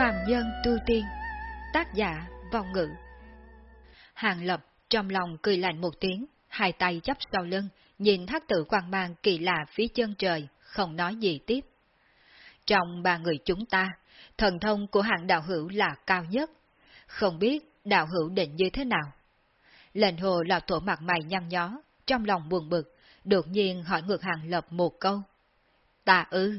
Phàm nhân tu tiên, tác giả vong ngữ. Hàng lập trong lòng cười lạnh một tiếng, hai tay chấp sau lưng, nhìn thác tự quang mang kỳ lạ phía chân trời, không nói gì tiếp. Trong ba người chúng ta, thần thông của hạng đạo hữu là cao nhất. Không biết đạo hữu định như thế nào? Lệnh hồ là tổ mặt mày nhăn nhó, trong lòng buồn bực, đột nhiên hỏi ngược hàng lập một câu. Ta ư.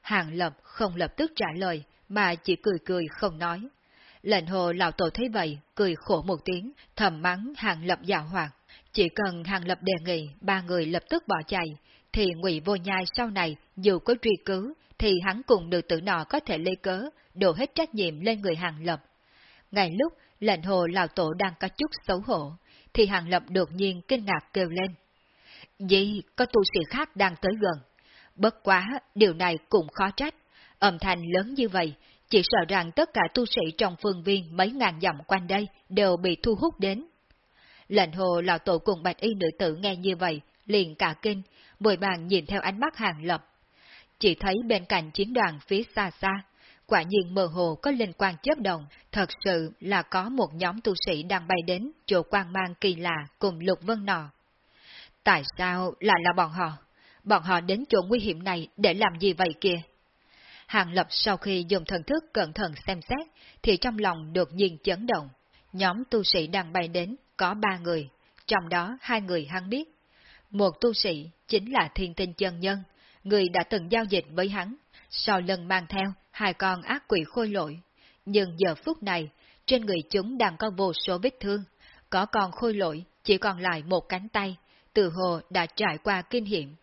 Hàng lập không lập tức trả lời, mà chỉ cười cười không nói. Lệnh hồ lão tổ thấy vậy, cười khổ một tiếng, thầm mắng hàng lập dạo hoạt. Chỉ cần hàng lập đề nghị ba người lập tức bỏ chạy, thì ngụy vô nhai sau này dù có truy cứu, thì hắn cùng được tử nọ có thể lấy cớ, đổ hết trách nhiệm lên người hàng lập. Ngay lúc lệnh hồ lão tổ đang có chút xấu hổ, thì hàng lập đột nhiên kinh ngạc kêu lên. Gì, có tu sĩ khác đang tới gần. Bất quá, điều này cũng khó trách. Âm thanh lớn như vậy, chỉ sợ rằng tất cả tu sĩ trong phương viên mấy ngàn dặm quanh đây đều bị thu hút đến. Lệnh hồ lão tổ cùng bạch y nữ tử nghe như vậy, liền cả kinh, bồi bàn nhìn theo ánh mắt hàng lập. Chỉ thấy bên cạnh chiến đoàn phía xa xa, quả nhiên mơ hồ có linh quan chớp động, thật sự là có một nhóm tu sĩ đang bay đến chỗ quang mang kỳ lạ cùng lục vân nọ. Tại sao lại là bọn họ? Bọn họ đến chỗ nguy hiểm này để làm gì vậy kìa? Hàng Lập sau khi dùng thần thức cẩn thận xem xét, thì trong lòng đột nhiên chấn động. Nhóm tu sĩ đang bay đến có ba người, trong đó hai người hắn biết. Một tu sĩ chính là thiên tinh chân nhân, người đã từng giao dịch với hắn, sau lần mang theo hai con ác quỷ khôi lỗi. Nhưng giờ phút này, trên người chúng đang có vô số vết thương, có con khôi lỗi chỉ còn lại một cánh tay, từ hồ đã trải qua kinh hiểm.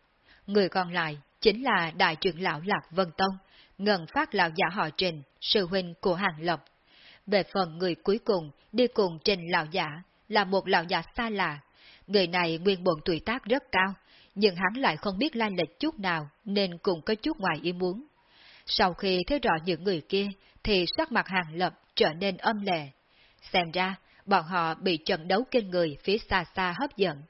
Người còn lại chính là đại trưởng lão Lạc Vân Tông, ngần phát lão giả họ trình, sư huynh của hàng lập. Về phần người cuối cùng đi cùng trình lão giả là một lão giả xa lạ. Người này nguyên bộn tuổi tác rất cao, nhưng hắn lại không biết lai lịch chút nào nên cũng có chút ngoài ý muốn. Sau khi thấy rõ những người kia, thì sắc mặt hàng lập trở nên âm lệ. Xem ra, bọn họ bị trận đấu kinh người phía xa xa hấp dẫn.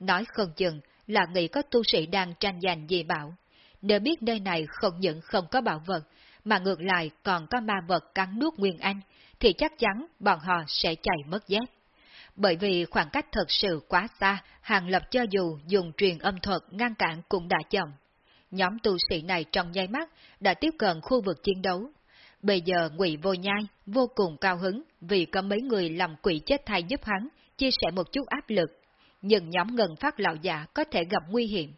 Nói không chừng là nghĩ có tu sĩ đang tranh giành gì bảo đều biết nơi này không những không có bảo vật, mà ngược lại còn có ma vật cắn nuốt Nguyên Anh, thì chắc chắn bọn họ sẽ chạy mất dép. Bởi vì khoảng cách thật sự quá xa, Hàng Lập cho dù dùng truyền âm thuật ngăn cản cũng đã chậm. Nhóm tu sĩ này trong nháy mắt đã tiếp cận khu vực chiến đấu. Bây giờ ngụy Vô Nhai vô cùng cao hứng vì có mấy người làm quỷ chết thay giúp hắn, chia sẻ một chút áp lực. Nhưng nhóm ngân phát lão giả có thể gặp nguy hiểm.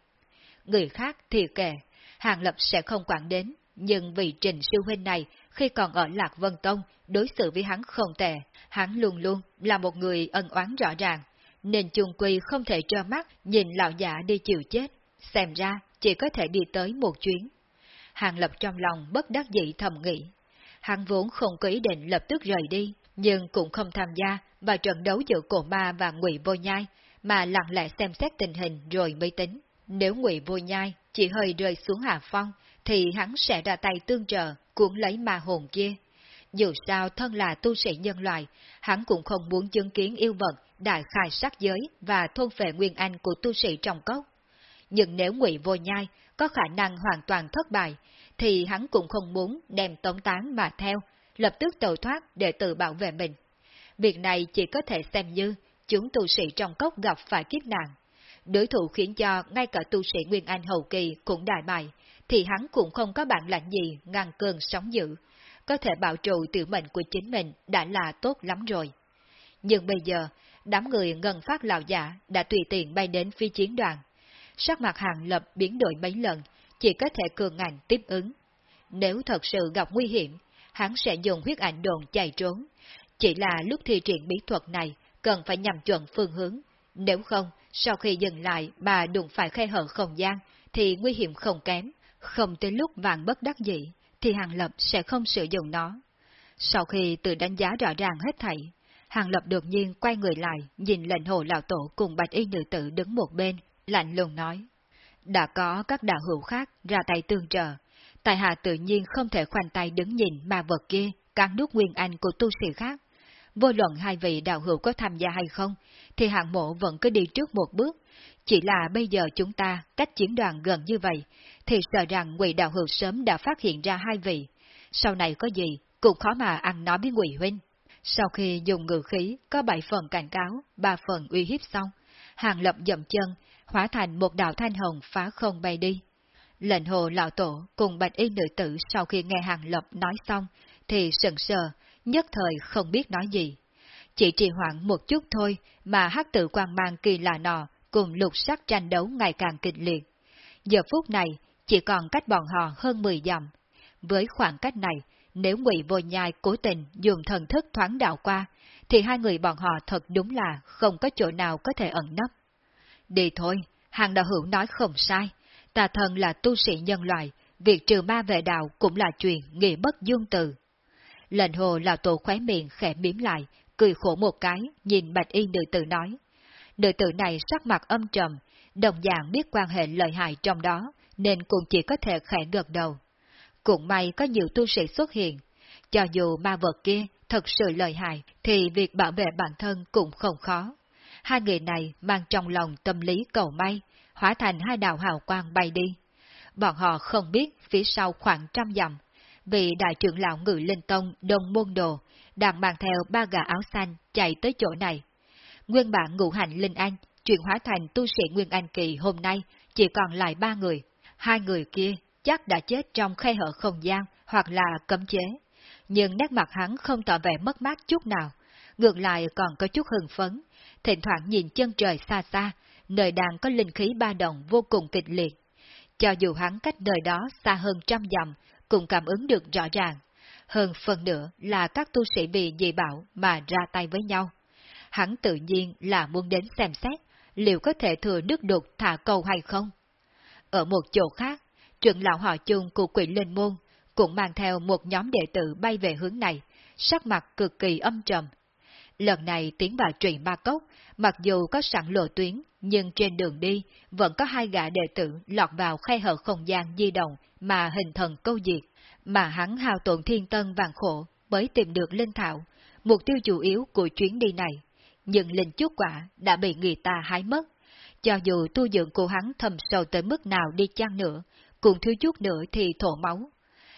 Người khác thì kệ. Hàng Lập sẽ không quản đến, nhưng vì trình sư huynh này khi còn ở Lạc Vân Tông đối xử với hắn không tệ, hắn luôn luôn là một người ân oán rõ ràng, nên chung quy không thể trơ mắt nhìn lão giả đi chịu chết, xem ra chỉ có thể đi tới một chuyến. Hàng Lập trong lòng bất đắc dĩ thầm nghĩ. Hắn vốn không có ý định lập tức rời đi, nhưng cũng không tham gia vào trận đấu giữa cổ ma và ngụy vô nhai, mà lặng lẽ xem xét tình hình rồi mới tính. Nếu ngụy vô nhai chỉ hơi rơi xuống hạ phong, thì hắn sẽ ra tay tương trợ, cuốn lấy ma hồn kia. Dù sao thân là tu sĩ nhân loại, hắn cũng không muốn chứng kiến yêu vật đại khai sát giới và thôn phệ nguyên anh của tu sĩ trong cốc. Nhưng nếu ngụy vô nhai có khả năng hoàn toàn thất bại, thì hắn cũng không muốn đem tống tán mà theo, lập tức tẩu thoát để tự bảo vệ mình. Việc này chỉ có thể xem như chúng tu sĩ trong cốc gặp phải kiếp nạn. Đối thủ khiến cho ngay cả tu sĩ Nguyên Anh hậu kỳ cũng đại bại, thì hắn cũng không có bản lãnh gì ngăn cơn sóng dữ. Có thể bảo trụ tự mệnh của chính mình đã là tốt lắm rồi. Nhưng bây giờ, đám người ngân phát lão giả đã tùy tiện bay đến phi chiến đoàn. Sắc mặt hàng lập biến đổi mấy lần, chỉ có thể cường ngạnh tiếp ứng. Nếu thật sự gặp nguy hiểm, hắn sẽ dùng huyết ảnh đồn chạy trốn. Chỉ là lúc thi triển bí thuật này, cần phải nhằm chuẩn phương hướng. Nếu không, sau khi dừng lại mà đụng phải khe hở không gian, thì nguy hiểm không kém. Không tới lúc vàng bất đắc dĩ, thì Hàng Lập sẽ không sử dụng nó. Sau khi tự đánh giá rõ ràng hết thảy, Hàng Lập đột nhiên quay người lại, nhìn lệnh hồ lão tổ cùng bạch y nữ tử đứng một bên, lạnh lùng nói. Đã có các đạo hữu khác ra tay tương trợ, Tại hạ tự nhiên không thể khoanh tay đứng nhìn mà vật kia cắn đút nguyên anh của tu sĩ khác. Vô luận hai vị đạo hữu có tham gia hay không, thì hạng mộ vẫn cứ đi trước một bước. Chỉ là bây giờ chúng ta cách chiến đoàn gần như vậy, thì sợ rằng ngụy đạo hữu sớm đã phát hiện ra hai vị. Sau này có gì cũng khó mà ăn nói với Ngụy Huynh. Sau khi dùng ngự khí có bảy phần cảnh cáo, ba phần uy hiếp xong, Hàng Lập dậm chân, hóa thành một đạo thanh hồng phá không bay đi. Lệnh hồ lão tổ cùng bạch y nữ tử sau khi nghe Hàng Lập nói xong, thì sững sờ, nhất thời không biết nói gì. Chỉ trì hoãn một chút thôi mà hắc tự quan mang kỳ lạ nọ cùng lục sắc tranh đấu ngày càng kịch liệt. Giờ phút này, chỉ còn cách bọn họ hơn 10 dặm. Với khoảng cách này, nếu ngụy vô nhai cố tình dùng thần thức thoáng đạo qua, thì hai người bọn họ thật đúng là không có chỗ nào có thể ẩn nấp. Đi thôi, hàng đạo hữu nói không sai, tà thần là tu sĩ nhân loại, việc trừ ma về đạo cũng là chuyện nghĩa bất dương từ. Lệnh hồ lão tổ khóe miệng khẽ miếm lại, cười khổ một cái, nhìn bạch y nữ tử nói. Nữ tử này sắc mặt âm trầm, đồng dạng biết quan hệ lợi hại trong đó, nên cũng chỉ có thể khẽ gật đầu. Cũng may có nhiều tu sĩ xuất hiện, cho dù ma vật kia thật sự lợi hại, thì việc bảo vệ bản thân cũng không khó. Hai người này mang trong lòng tâm lý cầu may, hóa thành hai đạo hào quang bay đi. Bọn họ không biết phía sau khoảng trăm dặm, vị đại trưởng lão ngự linh tông Đông Môn Đồ đang mang theo ba gà áo xanh chạy tới chỗ này. Nguyên bản ngũ hành Linh Anh chuyển hóa thành tu sĩ Nguyên Anh Kỳ hôm nay chỉ còn lại ba người. Hai người kia chắc đã chết trong khe hở không gian hoặc là cấm chế. Nhưng nét mặt hắn không tỏ vẻ mất mát chút nào, ngược lại còn có chút hưng phấn, thỉnh thoảng nhìn chân trời xa xa, nơi đang có linh khí ba đồng vô cùng kịch liệt. Cho dù hắn cách nơi đó xa hơn trăm dặm, cũng cảm ứng được rõ ràng. Hơn phần nữa là các tu sĩ bị dị bảo mà ra tay với nhau. Hắn tự nhiên là muốn đến xem xét, liệu có thể thừa nước đục thả câu hay không. Ở một chỗ khác, trưởng lão họ chung của quỷ linh môn cũng mang theo một nhóm đệ tử bay về hướng này, sắc mặt cực kỳ âm trầm. Lần này tiến vào trụy ma cốc, mặc dù có sẵn lộ tuyến, nhưng trên đường đi vẫn có hai gã đệ tử lọt vào khe hở không gian di động mà hình thần câu diệt, mà hắn hao tổn thiên tân vàng khổ mới tìm được linh thảo, mục tiêu chủ yếu của chuyến đi này. Nhưng linh chút quả đã bị người ta hái mất. Cho dù tu dưỡng của hắn thầm sâu tới mức nào đi chăng nữa, cùng thiếu chút nữa thì thổ máu.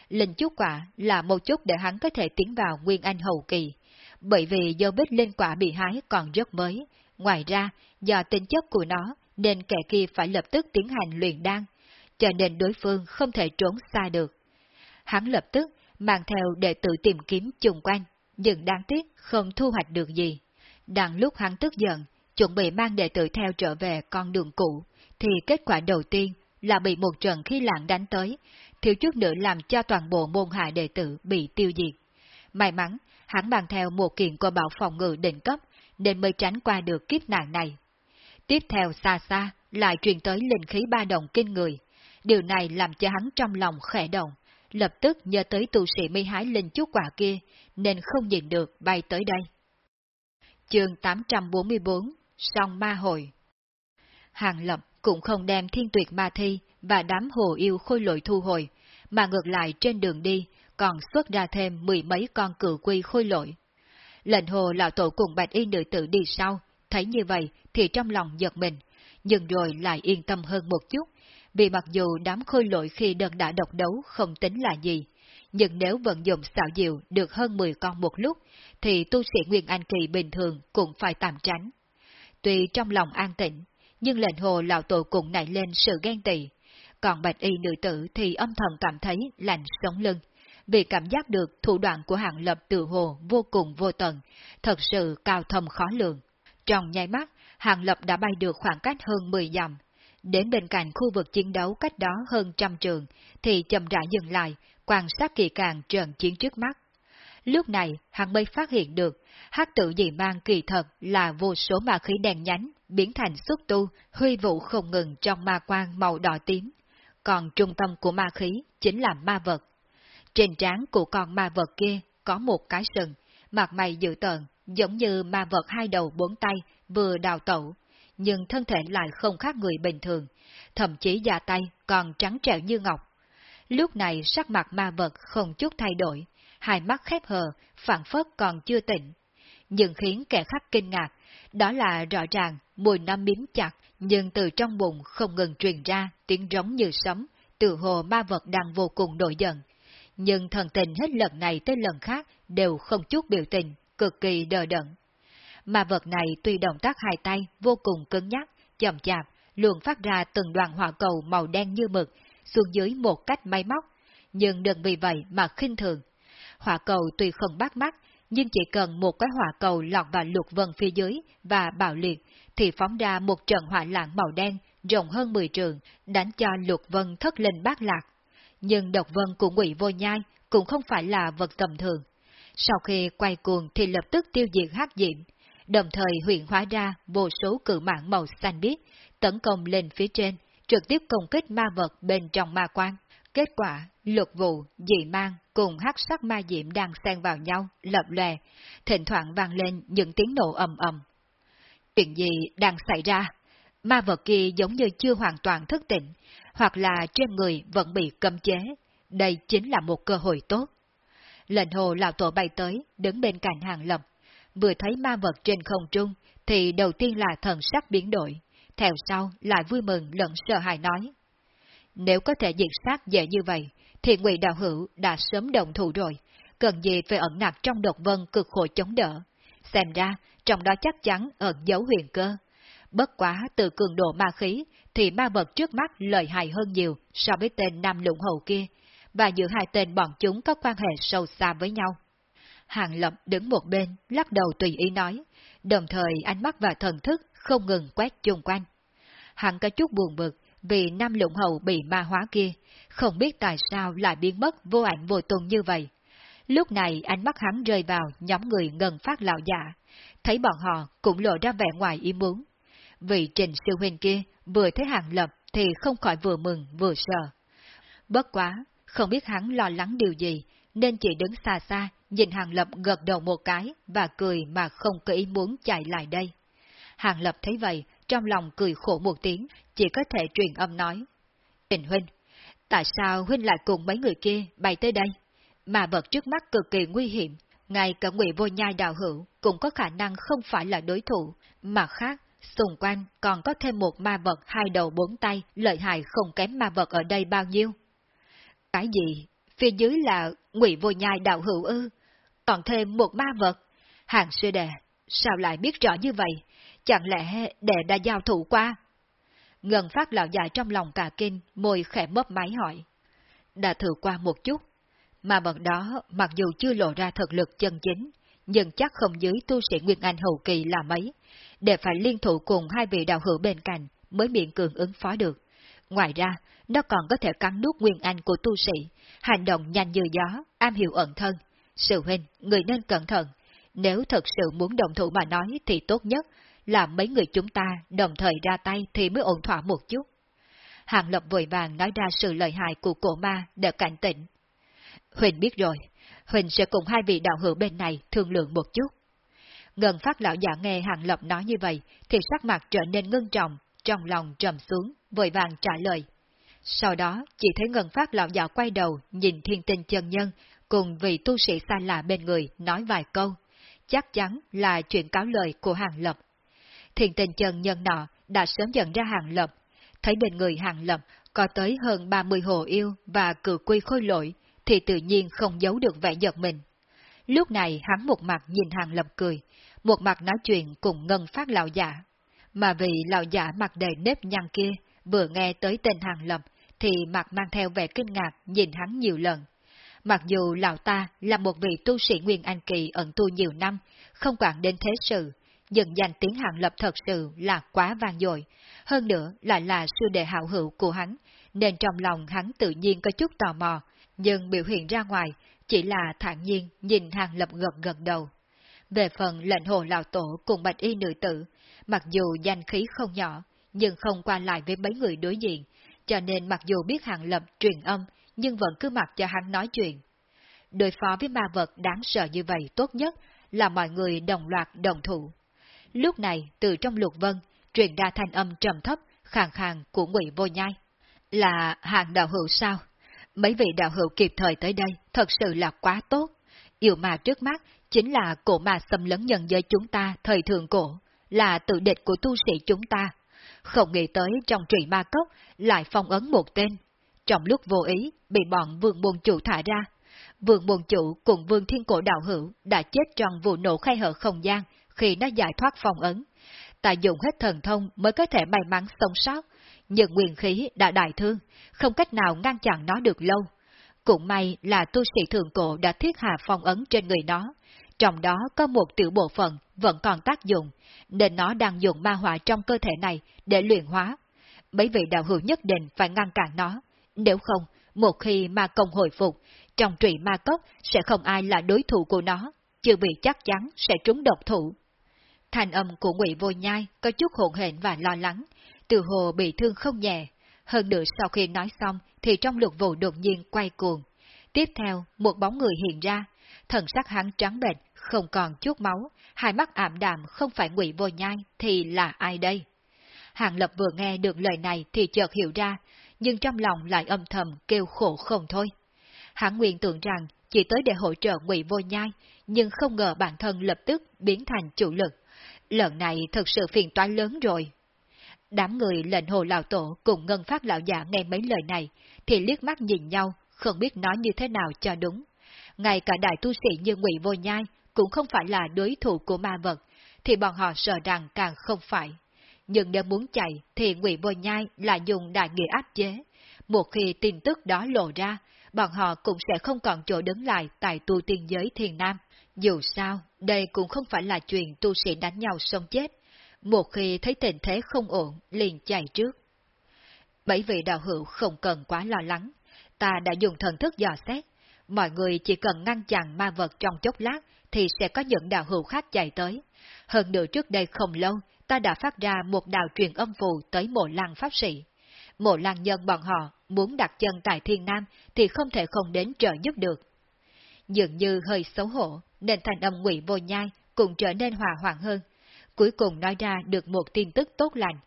Linh chút quả là một chút để hắn có thể tiến vào Nguyên Anh hậu kỳ, bởi vì do bích linh quả bị hái còn rất mới. Ngoài ra, do tính chất của nó, nên kẻ kia phải lập tức tiến hành luyện đan, cho nên đối phương không thể trốn xa được. Hắn lập tức mang theo đệ tử tìm kiếm chung quanh, nhưng đáng tiếc không thu hoạch được gì. Đang lúc hắn tức giận, chuẩn bị mang đệ tử theo trở về con đường cũ, thì kết quả đầu tiên là bị một trận khí lạng đánh tới, thiếu chút nữa làm cho toàn bộ môn hạ đệ tử bị tiêu diệt. May mắn, hắn mang theo một kiện của bảo phòng ngự đỉnh cấp, nên mới tránh qua được kiếp nạn này. Tiếp theo xa xa, lại truyền tới linh khí ba đồng kinh người. Điều này làm cho hắn trong lòng khẽ động, lập tức nhớ tới tu sĩ mi hái linh chút quả kia, nên không nhìn được bay tới đây. Chương 844 Song Ma Hội Hàng Lập cũng không đem thiên tuyệt ma thi và đám hồ yêu khôi lội thu hồi, mà ngược lại trên đường đi còn xuất ra thêm mười mấy con cự quy khôi lội. Lệnh hồ lão tổ cùng bạch y nữ tử đi sau, thấy như vậy thì trong lòng giật mình, nhưng rồi lại yên tâm hơn một chút, vì mặc dù đám khôi lội khi đơn đã độc đấu không tính là gì, nhưng nếu vận dụng xạo diệu được hơn 10 con một lúc, thì tu sĩ Nguyên Anh Kỳ bình thường cũng phải tạm tránh. Tuy trong lòng an tĩnh, nhưng lệnh hồ lão tổ cũng nảy lên sự ghen tị, còn bạch y nữ tử thì âm thầm cảm thấy lạnh sống lưng, vì cảm giác được thủ đoạn của hạng lập tự hồ vô cùng vô tận, thật sự cao thâm khó lường. Trong nháy mắt, hạng lập đã bay được khoảng cách hơn 10 dặm. Đến bên cạnh khu vực chiến đấu cách đó hơn trăm trường, thì chậm rãi dừng lại, quan sát kỳ càng trận chiến trước mắt. Lúc này, hắn mới phát hiện được, hắc tự dị mang kỳ thật là vô số ma khí đèn nhánh, biến thành xúc tu, huy vụ không ngừng trong ma quang màu đỏ tím. Còn trung tâm của ma khí chính là ma vật. Trên trán của con ma vật kia có một cái sừng, mặt mày dữ tợn, giống như ma vật hai đầu bốn tay vừa đào tẩu, nhưng thân thể lại không khác người bình thường, thậm chí da tay còn trắng trẻo như ngọc. Lúc này sắc mặt ma vật không chút thay đổi, hai mắt khép hờ, phản phất còn chưa tỉnh. Nhưng khiến kẻ khác kinh ngạc, đó là rõ ràng mùi năm miếm chặt, nhưng từ trong bụng không ngừng truyền ra tiếng rống như sấm, tự hồ ma vật đang vô cùng nổi giận nhưng thần tình hết lần này tới lần khác đều không chút biểu tình, cực kỳ đờ đẫn. Mà vật này tuy động tác hai tay vô cùng cứng nhắc, chậm chạp, luôn phát ra từng đoàn hỏa cầu màu đen như mực, xuống dưới một cách máy móc, nhưng đừng vì vậy mà khinh thường. Hỏa cầu tuy không bắt mắt, nhưng chỉ cần một cái hỏa cầu lọt vào lục vân phía dưới và bạo liệt, thì phóng ra một trận hỏa lạng màu đen rộng hơn 10 trường, đánh cho lục vân thất linh bát lạc. Nhưng độc vân của ngụy vô nhai cũng không phải là vật tầm thường. Sau khi quay cuồng thì lập tức tiêu diệt hắc diệm, đồng thời huyện hóa ra vô số cự mạng màu xanh biếc, tấn công lên phía trên, trực tiếp công kích ma vật bên trong ma quan. Kết quả, lục vụ, dị mang cùng hắc sắc ma diệm đang xen vào nhau, lập lòe, thỉnh thoảng vang lên những tiếng nổ ầm ầm. Chuyện gì đang xảy ra? Ma vật kia giống như chưa hoàn toàn thức tỉnh, hoặc là trên người vẫn bị cấm chế. Đây chính là một cơ hội tốt. Lệnh hồ lão tổ bay tới, đứng bên cạnh hàng lập. Vừa thấy ma vật trên không trung, thì đầu tiên là thần sắc biến đổi. Theo sau lại vui mừng lẫn sợ hãi nói. Nếu có thể diệt sát dễ như vậy, thì ngụy đạo hữu đã sớm đồng thủ rồi, cần gì phải ẩn nặc trong độc vân cực khổ chống đỡ. Xem ra, trong đó chắc chắn ẩn dấu huyền cơ. Bất quá từ cường độ ma khí, thì ma vật trước mắt lợi hại hơn nhiều so với tên Nam Lũng Hầu kia, và giữa hai tên bọn chúng có quan hệ sâu xa với nhau. Hàng Lập đứng một bên, lắc đầu tùy ý nói, đồng thời ánh mắt và thần thức không ngừng quét chung quanh. Hắn có chút buồn bực vì Nam Lũng Hầu bị ma hóa kia, không biết tại sao lại biến mất vô ảnh vô tung như vậy. Lúc này ánh mắt hắn rơi vào nhóm người ngân phát lão giả, thấy bọn họ cũng lộ ra vẻ ngoài ý muốn. Vị trình sư huynh kia vừa thấy hàng lập thì không khỏi vừa mừng vừa sợ. Bất quá, không biết hắn lo lắng điều gì, nên chỉ đứng xa xa, nhìn hàng lập gật đầu một cái và cười mà không có ý muốn chạy lại đây. Hàng lập thấy vậy, trong lòng cười khổ một tiếng, chỉ có thể truyền âm nói. Trình huynh, tại sao huynh lại cùng mấy người kia bay tới đây? Mà vật trước mắt cực kỳ nguy hiểm, ngay cả ngụy vô nhai đào hữu cũng có khả năng không phải là đối thủ, mà khác, xung quanh còn có thêm một ma vật hai đầu bốn tay, lợi hại không kém ma vật ở đây bao nhiêu. Cái gì? Phía dưới là ngụy vô nhai đạo hữu ư? Còn thêm một ma vật? Hàng sư đệ, sao lại biết rõ như vậy? Chẳng lẽ đệ đã giao thủ qua? Ngân phát lão già trong lòng cả kinh, môi khẽ mấp máy hỏi. Đã thử qua một chút, mà vật đó mặc dù chưa lộ ra thực lực chân chính, nhưng chắc không dưới tu sĩ Nguyên Anh hậu kỳ là mấy, để phải liên thủ cùng hai vị đạo hữu bên cạnh mới miễn cường ứng phó được. Ngoài ra, nó còn có thể cắn nút Nguyên Anh của tu sĩ, hành động nhanh như gió, am hiểu ẩn thân. Sự huynh, người nên cẩn thận. Nếu thật sự muốn đồng thủ mà nói thì tốt nhất là mấy người chúng ta đồng thời ra tay thì mới ổn thỏa một chút. Hàng Lập vội vàng nói ra sự lợi hại của cổ ma để cảnh tỉnh. Huỳnh biết rồi, Huỳnh sẽ cùng hai vị đạo hữu bên này thương lượng một chút. Gần phát lão giả nghe Hàng Lập nói như vậy, thì sắc mặt trở nên ngưng trọng, trong lòng trầm xuống, vội vàng trả lời. Sau đó, chỉ thấy Ngân phát lão giả quay đầu, nhìn thiên tinh chân nhân, cùng vị tu sĩ xa lạ bên người, nói vài câu. Chắc chắn là chuyện cáo lời của Hàng Lập. Thiên tinh chân nhân nọ đã sớm nhận ra Hàng Lập, thấy bên người Hàng Lập có tới hơn 30 hồ yêu và cử quy khôi lỗi, thì tự nhiên không giấu được vẻ giật mình. Lúc này hắn một mặt nhìn Hàng Lập cười, một mặt nói chuyện cùng ngân phát lão giả. Mà vì lão giả mặt đầy nếp nhăn kia, vừa nghe tới tên Hàng Lập, thì mặt mang theo vẻ kinh ngạc nhìn hắn nhiều lần. Mặc dù lão ta là một vị tu sĩ Nguyên Anh Kỳ ẩn tu nhiều năm, không quản đến thế sự, nhưng danh tiếng Hàng Lập thật sự là quá vang dội, hơn nữa lại là sư đệ hảo hữu của hắn, nên trong lòng hắn tự nhiên có chút tò mò, nhưng biểu hiện ra ngoài chỉ là thản nhiên nhìn Hàng Lập gật gật đầu. Về phần lệnh hồ lão tổ cùng bạch y nữ tử, mặc dù danh khí không nhỏ, nhưng không qua lại với mấy người đối diện, cho nên mặc dù biết Hàng Lập truyền âm, nhưng vẫn cứ mặc cho hắn nói chuyện. Đối phó với ma vật đáng sợ như vậy tốt nhất là mọi người đồng loạt đồng thủ. Lúc này, từ trong lục vân, truyền ra thanh âm trầm thấp, khàn khàn của ngụy vô nhai. Là hàng đạo hữu sao? Mấy vị đạo hữu kịp thời tới đây, thật sự là quá tốt. Yêu mà trước mắt chính là cổ mà xâm lấn nhân giới chúng ta thời thường cổ, là tự địch của tu sĩ chúng ta. Không nghĩ tới trong trụy ma cốc lại phong ấn một tên. Trong lúc vô ý, bị bọn vương môn chủ thả ra, Vương Môn Chủ cùng Vương Thiên Cổ Đạo Hữu đã chết trong vụ nổ khai hở không gian khi nó giải thoát phong ấn. Ta dùng hết thần thông mới có thể may mắn sống sót, nhưng nguyên khí đã đại thương, không cách nào ngăn chặn nó được lâu. Cũng may là tu sĩ thượng cổ đã thiết hạ phong ấn trên người nó, trong đó có một tiểu bộ phận vẫn còn tác dụng, nên nó đang dùng ma hỏa trong cơ thể này để luyện hóa. Mấy vị đạo hữu nhất định phải ngăn cản nó, nếu không, một khi ma công hồi phục, trong trụy ma cốc sẽ không ai là đối thủ của nó, chưa bị chắc chắn sẽ trúng độc thủ. Thành âm của ngụy Vô Nhai có chút hỗn hển và lo lắng, từ hồ bị thương không nhẹ. Hơn nữa sau khi nói xong thì trong lục vụ đột nhiên quay cuồng. Tiếp theo, một bóng người hiện ra, thần sắc hắn trắng bệch, không còn chút máu, hai mắt ảm đạm không phải ngụy Vô Nhai thì là ai đây? Hàng Lập vừa nghe được lời này thì chợt hiểu ra, nhưng trong lòng lại âm thầm kêu khổ không thôi. Hãng nguyện tưởng rằng chỉ tới để hỗ trợ ngụy Vô Nhai, nhưng không ngờ bản thân lập tức biến thành chủ lực, lần này thật sự phiền toái lớn rồi. Đám người lệnh hồ lão tổ cùng ngân phát lão giả nghe mấy lời này, thì liếc mắt nhìn nhau, không biết nói như thế nào cho đúng. Ngay cả đại tu sĩ như ngụy Vô Nhai cũng không phải là đối thủ của ma vật, thì bọn họ sợ rằng càng không phải. Nhưng nếu muốn chạy thì ngụy bôi Nhai là dùng đại nghĩa áp chế. Một khi tin tức đó lộ ra, bọn họ cũng sẽ không còn chỗ đứng lại tại tu tiên giới thiền nam. Dù sao, đây cũng không phải là chuyện tu sĩ đánh nhau sống chết. Một khi thấy tình thế không ổn, liền chạy trước. Bảy vị đạo hữu không cần quá lo lắng. Ta đã dùng thần thức dò xét. Mọi người chỉ cần ngăn chặn ma vật trong chốc lát thì sẽ có những đạo hữu khác chạy tới. Hơn nữa trước đây không lâu, ta đã phát ra một đạo truyền âm phù tới mộ lăng pháp sĩ. Mộ lăng nhân bọn họ muốn đặt chân tại thiên nam thì không thể không đến trợ giúp được. Dường như hơi xấu hổ, nên thành âm ngụy vô nhai cũng trở nên hòa hoãn hơn. Cuối cùng nói ra được một tin tức tốt lành.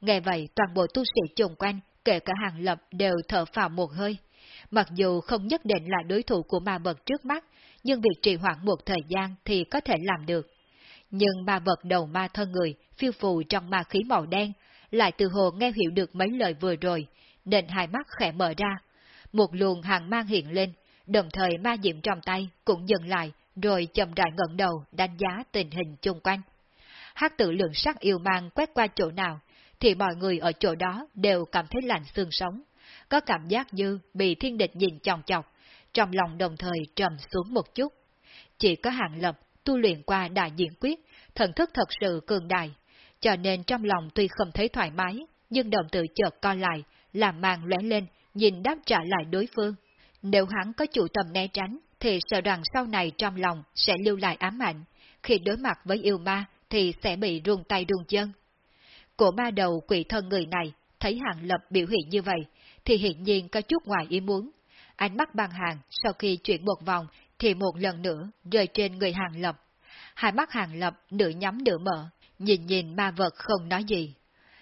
Nghe vậy toàn bộ tu sĩ chung quanh, kể cả hàng lập đều thở phào một hơi. Mặc dù không nhất định là đối thủ của ma vật trước mắt, nhưng việc trì hoãn một thời gian thì có thể làm được. Nhưng ma vật đầu ma thân người, phiêu phù trong ma khí màu đen, lại từ hồ nghe hiểu được mấy lời vừa rồi, nên hai mắt khẽ mở ra. Một luồng hàng mang hiện lên, đồng thời ma diệm trong tay cũng dừng lại, rồi chậm rãi ngẩng đầu đánh giá tình hình chung quanh. Hát tự lượng sắc yêu mang quét qua chỗ nào, thì mọi người ở chỗ đó đều cảm thấy lạnh xương sống, có cảm giác như bị thiên địch nhìn chòng chọc, trong lòng đồng thời trầm xuống một chút. Chỉ có hạng lập tu luyện qua đại diễn quyết, thần thức thật sự cường đại, cho nên trong lòng tuy không thấy thoải mái, nhưng đồng tự chợt co lại, làm màn lóe lên, nhìn đáp trả lại đối phương. Nếu hắn có chủ tâm né tránh, thì sợ rằng sau này trong lòng sẽ lưu lại ám ảnh, khi đối mặt với yêu ma thì sẽ bị run tay run chân. Cổ ma đầu quỷ thân người này thấy Hàng Lập biểu hiện như vậy, thì hiện nhiên có chút ngoài ý muốn. Ánh mắt băng hàng sau khi chuyển một vòng thì một lần nữa rơi trên người Hàng Lập. Hai mắt Hàng Lập nửa nhắm nửa mở, nhìn nhìn ma vật không nói gì.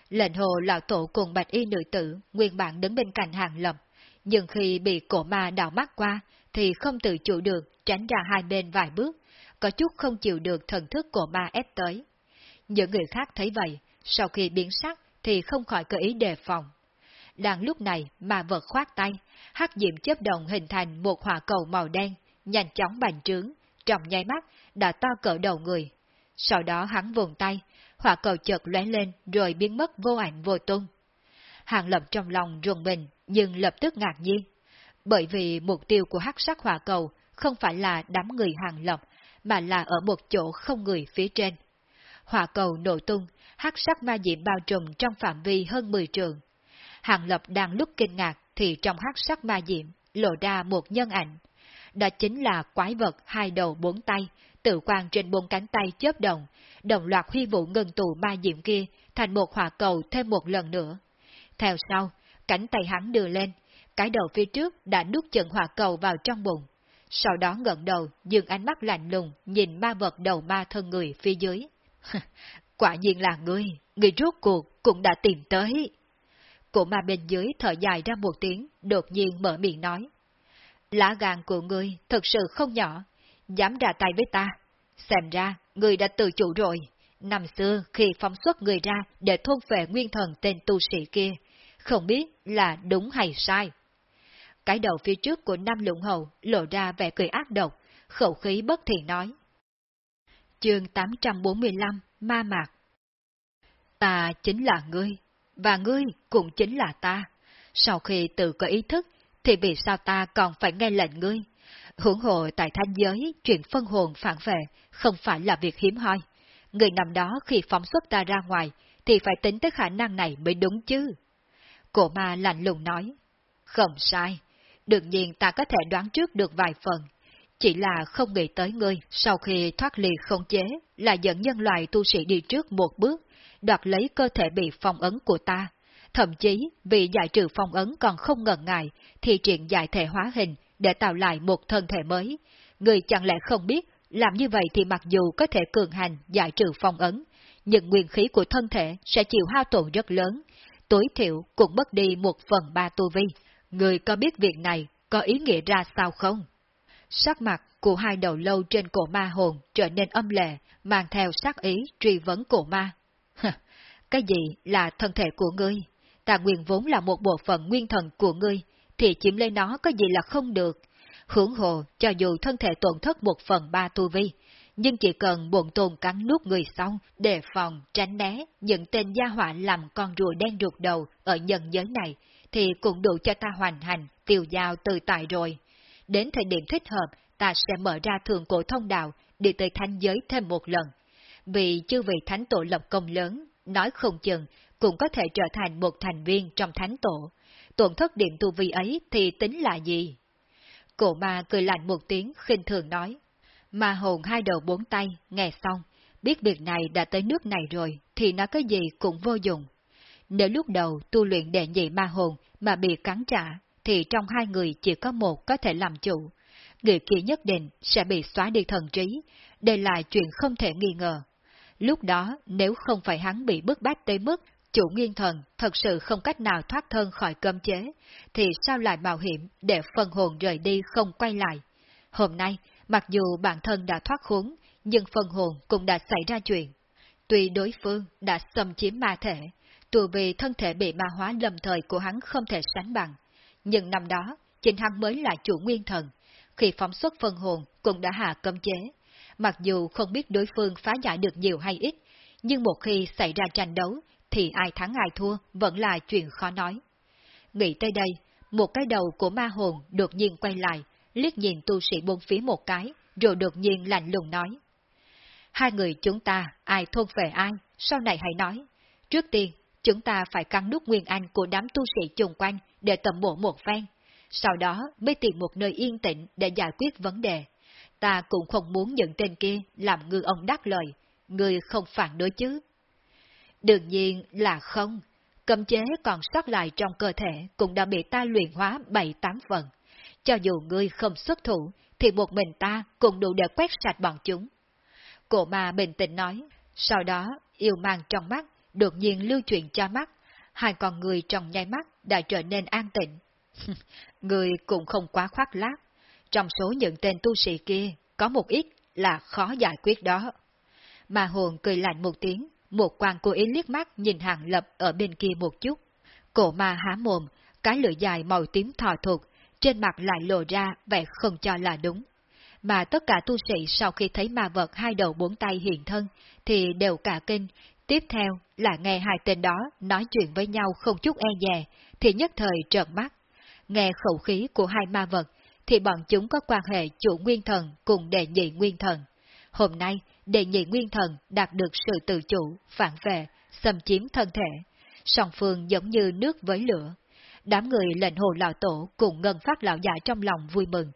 Lệnh hồ lão tổ cùng bạch y nữ tử nguyên bản đứng bên cạnh Hàng Lập, nhưng khi bị cổ ma đào mắt qua thì không tự chủ được tránh ra hai bên vài bước, có chút không chịu được thần thức của ma ép tới. Những người khác thấy vậy, sau khi biến sắc thì không khỏi cơ ý đề phòng. Đang lúc này, ma vật khoát tay, hắc diệm chớp động hình thành một hỏa cầu màu đen, nhanh chóng bành trướng, trong nháy mắt đã to cỡ đầu người. Sau đó hắn vùng tay, hỏa cầu chợt lóe lên rồi biến mất vô ảnh vô tung. Hàng lập trong lòng rùng mình, nhưng lập tức ngạc nhiên. Bởi vì mục tiêu của hắc sắc hỏa cầu không phải là đám người hàng lập, mà là ở một chỗ không người phía trên. Hỏa cầu nổ tung, hắc sắc ma diệm bao trùm trong phạm vi hơn 10 trường. Hàng lập đang lúc kinh ngạc thì trong hắc sắc ma diệm lộ ra một nhân ảnh. Đó chính là quái vật hai đầu bốn tay, tự quan trên bốn cánh tay chớp đồng, đồng loạt huy vụ ngân tù ma diệm kia thành một hỏa cầu thêm một lần nữa. Theo sau, cánh tay hắn đưa lên, cái đầu phía trước đã nuốt chừng hỏa cầu vào trong bụng. Sau đó ngẩng đầu, dừng ánh mắt lạnh lùng, nhìn ma vật đầu ma thân người phía dưới. Quả nhiên là ngươi, ngươi rốt cuộc cũng đã tìm tới. Cổ ma bên dưới thở dài ra một tiếng, đột nhiên mở miệng nói. Lá gan của ngươi thật sự không nhỏ, dám ra tay với ta. Xem ra, ngươi đã tự chủ rồi. Năm xưa, khi phóng xuất người ra để thôn về nguyên thần tên tu sĩ kia, không biết là đúng hay sai. cái đầu phía trước của Nam Lũng Hầu lộ ra vẻ cười ác độc, khẩu khí bất thiện nói. Chương 845 Ma Mạc Ta chính là ngươi, và ngươi cũng chính là ta. Sau khi tự có ý thức, thì vì sao ta còn phải nghe lệnh ngươi? Hưởng hộ tại thanh giới, chuyện phân hồn phản vệ, không phải là việc hiếm hoi. Người nằm đó khi phóng xuất ta ra ngoài, thì phải tính tới khả năng này mới đúng chứ. Cổ ma lạnh lùng nói, không sai, đương nhiên ta có thể đoán trước được vài phần, chỉ là không nghĩ tới ngươi sau khi thoát ly không chế là dẫn nhân loại tu sĩ đi trước một bước, đoạt lấy cơ thể bị phong ấn của ta. Thậm chí vì giải trừ phong ấn còn không ngần ngại thì chuyện giải thể hóa hình để tạo lại một thân thể mới. Người chẳng lẽ không biết làm như vậy thì mặc dù có thể cường hành giải trừ phong ấn, nhưng nguyên khí của thân thể sẽ chịu hao tổn rất lớn, tối thiểu cũng mất đi một phần ba tu vi. Người có biết việc này có ý nghĩa ra sao không? Sắc mặt của hai đầu lâu trên cổ ma hồn trở nên âm lệ, mang theo sắc ý truy vấn cổ ma. Cái gì là thân thể của ngươi? Ta nguyên vốn là một bộ phận nguyên thần của ngươi, thì chiếm lấy nó có gì là không được. Hưởng hồ, cho dù thân thể tổn thất một phần ba tu vi, nhưng chỉ cần bộn tồn cắn nuốt người xong, đề phòng, tránh né những tên gia họa làm con rùa đen ruột đầu ở nhân giới này, thì cũng đủ cho ta hoàn hành, tiêu giao từ tại rồi. Đến thời điểm thích hợp, ta sẽ mở ra thường cổ thông đạo, đi tới thanh giới thêm một lần. Vì chưa vị thánh tổ lập công lớn, nói không chừng, cũng có thể trở thành một thành viên trong thánh tổ. Tổn thất điểm tu vi ấy thì tính là gì? Cổ ma cười lạnh một tiếng khinh thường nói. Ma hồn hai đầu bốn tay, nghe xong, biết việc này đã tới nước này rồi, thì nói cái gì cũng vô dụng. Nếu lúc đầu tu luyện đệ nhị ma hồn mà bị cắn trả, thì trong hai người chỉ có một có thể làm chủ. Người kia nhất định sẽ bị xóa đi thần trí, đây là chuyện không thể nghi ngờ. Lúc đó, nếu không phải hắn bị bức bách tới mức chủ nguyên thần thật sự không cách nào thoát thân khỏi cơm chế, thì sao lại mạo hiểm để phần hồn rời đi không quay lại? Hôm nay, mặc dù bản thân đã thoát khốn, nhưng phần hồn cũng đã xảy ra chuyện. Tuy đối phương đã xâm chiếm ma thể, tù vì thân thể bị ma hóa lâm thời của hắn không thể sánh bằng, nhưng năm đó, chính hắn mới là chủ nguyên thần, khi phóng xuất phân hồn cũng đã hạ cấm chế. Mặc dù không biết đối phương phá giải được nhiều hay ít, nhưng một khi xảy ra tranh đấu, thì ai thắng ai thua vẫn là chuyện khó nói. Nghĩ tới đây, một cái đầu của ma hồn đột nhiên quay lại, liếc nhìn tu sĩ bốn phía một cái, rồi đột nhiên lạnh lùng nói. Hai người chúng ta, ai thôn về ai, sau này hãy nói. Trước tiên, chúng ta phải cắn nút nguyên anh của đám tu sĩ chung quanh để tầm bộ một phen, sau đó mới tìm một nơi yên tĩnh để giải quyết vấn đề. Ta cũng không muốn những tên kia làm ngư ông đắc lời, người không phản đối chứ. Đương nhiên là không, cấm chế còn sót lại trong cơ thể cũng đã bị ta luyện hóa bảy tám phần. Cho dù ngươi không xuất thủ, thì một mình ta cũng đủ để quét sạch bọn chúng. Cổ ma bình tĩnh nói, sau đó yêu mang trong mắt, đột nhiên lưu truyền cho mắt, hai con người trong nháy mắt đã trở nên an tịnh. người cũng không quá khoác lác, trong số những tên tu sĩ kia, có một ít là khó giải quyết đó. Mà hồn cười lạnh một tiếng, một quan cô ý liếc mắt nhìn hàng lập ở bên kia một chút. Cổ ma há mồm, cái lưỡi dài màu tím thò thuộc, trên mặt lại lộ ra vẻ không cho là đúng. Mà tất cả tu sĩ sau khi thấy ma vật hai đầu bốn tay hiện thân, thì đều cả kinh, tiếp theo là nghe hai tên đó nói chuyện với nhau không chút e dè, thì nhất thời trợn mắt. Nghe khẩu khí của hai ma vật, thì bọn chúng có quan hệ chủ nguyên thần cùng đệ nhị nguyên thần. Hôm nay, đệ nhị nguyên thần đạt được sự tự chủ, phản vệ, xâm chiếm thân thể. Song phương giống như nước với lửa. Đám người lệnh hồ lão tổ cùng ngân phát lão già trong lòng vui mừng.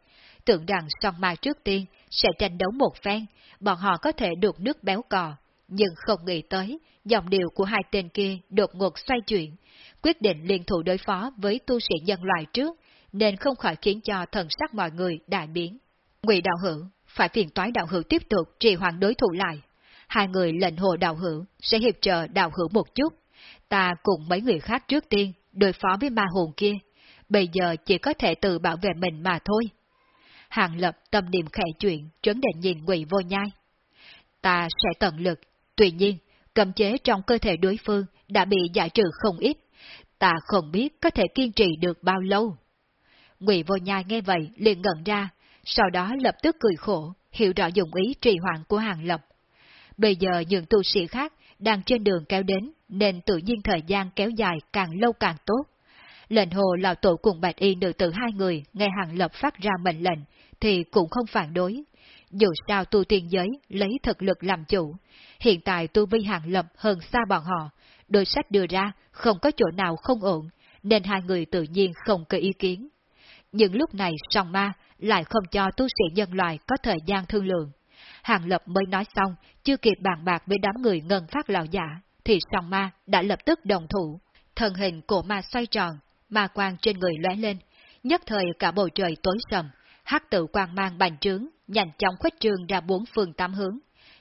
Tưởng rằng song ma trước tiên sẽ tranh đấu một phen, bọn họ có thể được nước béo cò. Nhưng không nghĩ tới, dòng điều của hai tên kia đột ngột xoay chuyển, quyết định liên thủ đối phó với tu sĩ nhân loại trước, nên không khỏi khiến cho thần sắc mọi người đại biến. Ngụy đạo hữu, phải phiền toái đạo hữu tiếp tục trì hoãn đối thủ lại. Hai người lệnh hồ đạo hữu sẽ hiệp trợ đạo hữu một chút. Ta cùng mấy người khác trước tiên đối phó với ma hồn kia. Bây giờ chỉ có thể tự bảo vệ mình mà thôi. Hàng lập tâm niệm khẽ chuyện, trấn định nhìn ngụy vô nhai. Ta sẽ tận lực, tuy nhiên, cầm chế trong cơ thể đối phương đã bị giải trừ không ít. Ta không biết có thể kiên trì được bao lâu. Ngụy Vô Nhai nghe vậy liền ngẩn ra, sau đó lập tức cười khổ, hiểu rõ dụng ý trì hoãn của Hàng Lập. Bây giờ những tu sĩ khác đang trên đường kéo đến, nên tự nhiên thời gian kéo dài càng lâu càng tốt. Lệnh hồ lão tổ cùng bạch y nữ tử hai người nghe Hàng Lập phát ra mệnh lệnh, thì cũng không phản đối. Dù sao tu tiên giới lấy thực lực làm chủ, hiện tại tu vi Hàng Lập hơn xa bọn họ, đôi sách đưa ra không có chỗ nào không ổn, nên hai người tự nhiên không có ý kiến. Nhưng lúc này song ma lại không cho tu sĩ nhân loại có thời gian thương lượng. Hàng Lập mới nói xong, chưa kịp bàn bạc với đám người ngân phát lão giả, thì song ma đã lập tức đồng thủ. Thần hình của ma xoay tròn, ma quang trên người lóe lên, nhất thời cả bầu trời tối sầm, hắc tự quang mang bành trướng, nhanh chóng khuếch trương ra bốn phương tám hướng.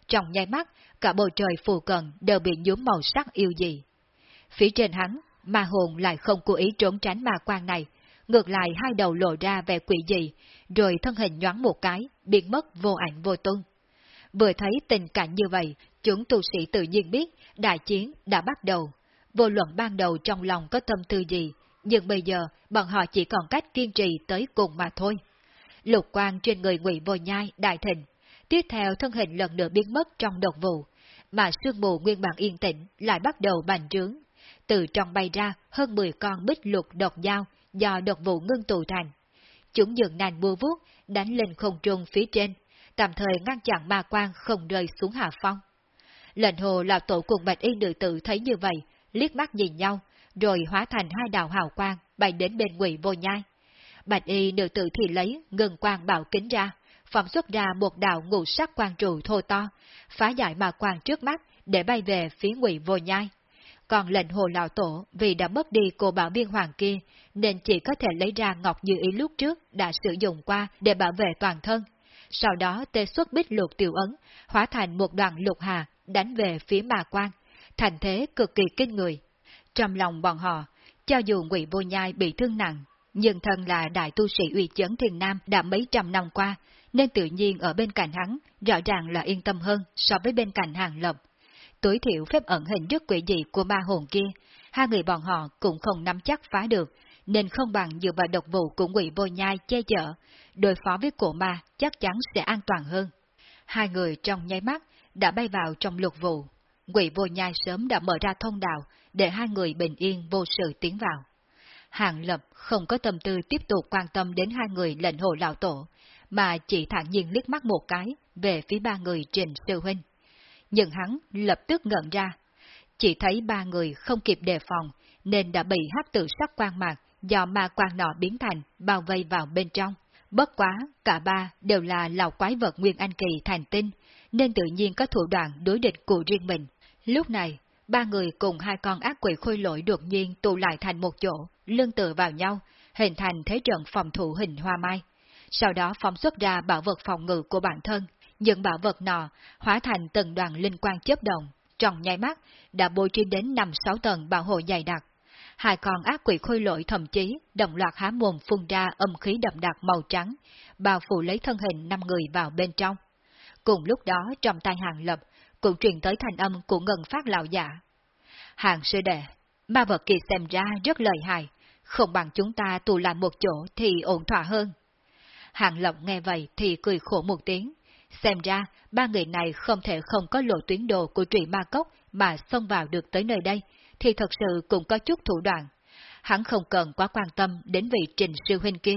Trong nháy mắt, cả bầu trời phù cận đều bị nhuốm màu sắc yêu dị. Phía trên hắn, ma hồn lại không cố ý trốn tránh ma quang này, ngược lại hai đầu lộ ra vẻ quỷ dị, rồi thân hình nhoáng một cái, biến mất vô ảnh vô tung. Vừa thấy tình cảnh như vậy, chúng tu sĩ tự nhiên biết đại chiến đã bắt đầu. Vô luận ban đầu trong lòng có tâm tư gì, nhưng bây giờ bọn họ chỉ còn cách kiên trì tới cùng mà thôi. Lục quang trên người ngụy vô nhai đại thịnh, tiếp theo thân hình lần nữa biến mất trong độc vụ, mà sương mù nguyên bản yên tĩnh lại bắt đầu bành trướng. Từ trong bay ra hơn 10 con bích lục độc dao do độc vụ ngưng tụ thành. Chúng dựng nành bua vuốt, đánh lên không trung phía trên, tạm thời ngăn chặn ma quang không rơi xuống hạ phong. Lệnh hồ là tổ cùng bạch y nữ tử thấy như vậy, liếc mắt nhìn nhau, rồi hóa thành hai đạo hào quang bay đến bên ngụy vô nhai. Bạch y nữ tử thì lấy ngân quang bảo kính ra, phóng xuất ra một đạo ngũ sắc quang trụ thô to, phá giải ma quang trước mắt để bay về phía ngụy vô nhai. Còn lệnh hồ lão tổ vì đã mất đi cô bảo viên hoàng kia, nên chỉ có thể lấy ra ngọc như ý lúc trước đã sử dụng qua để bảo vệ toàn thân. Sau đó tê xuất bích lục tiểu ấn, hóa thành một đoàn lục hà, đánh về phía mà quan, thành thế cực kỳ kinh người. Trong lòng bọn họ, cho dù ngụy vô nhai bị thương nặng, nhưng thân là đại tu sĩ uy chấn thiền nam đã mấy trăm năm qua, nên tự nhiên ở bên cạnh hắn rõ ràng là yên tâm hơn so với bên cạnh hàng lập tối thiểu phép ẩn hình rất quỷ dị của ma hồn kia, hai người bọn họ cũng không nắm chắc phá được, nên không bằng dựa vào độc vụ của ngụy vô nhai che chở, đối phó với cổ ma chắc chắn sẽ an toàn hơn. Hai người trong nháy mắt đã bay vào trong lục vụ, ngụy vô nhai sớm đã mở ra thông đạo để hai người bình yên vô sự tiến vào. Hàng lập không có tâm tư tiếp tục quan tâm đến hai người lệnh hồ lão tổ, mà chỉ thản nhiên liếc mắt một cái về phía ba người trình sư huynh nhưng hắn lập tức ngẩn ra. Chỉ thấy ba người không kịp đề phòng, nên đã bị hắc tự sắc quang mạc do ma quang nọ biến thành, bao vây vào bên trong. Bất quá, cả ba đều là lão quái vật Nguyên Anh Kỳ thành tinh, nên tự nhiên có thủ đoạn đối địch của riêng mình. Lúc này, ba người cùng hai con ác quỷ khôi lỗi đột nhiên tụ lại thành một chỗ, lưng tựa vào nhau, hình thành thế trận phòng thủ hình hoa mai. Sau đó phóng xuất ra bảo vật phòng ngự của bản thân, những bảo vật nọ hóa thành từng đoàn linh quang chớp động, trong nháy mắt đã bôi trí đến năm sáu tầng bảo hộ dày đặc. Hai con ác quỷ khôi lỗi thậm chí đồng loạt há mồm phun ra âm khí đậm đặc màu trắng, bao phủ lấy thân hình năm người vào bên trong. Cùng lúc đó trong tay hàng lập cũng truyền tới thành âm của ngân phát lão giả. Hàng sư đệ, ma vật kỳ xem ra rất lợi hại, không bằng chúng ta tù lại một chỗ thì ổn thỏa hơn. Hàng lộng nghe vậy thì cười khổ một tiếng, Xem ra, ba người này không thể không có lộ tuyến đồ của trụy ma cốc mà xông vào được tới nơi đây, thì thật sự cũng có chút thủ đoạn. Hắn không cần quá quan tâm đến vị trình sư huynh kia.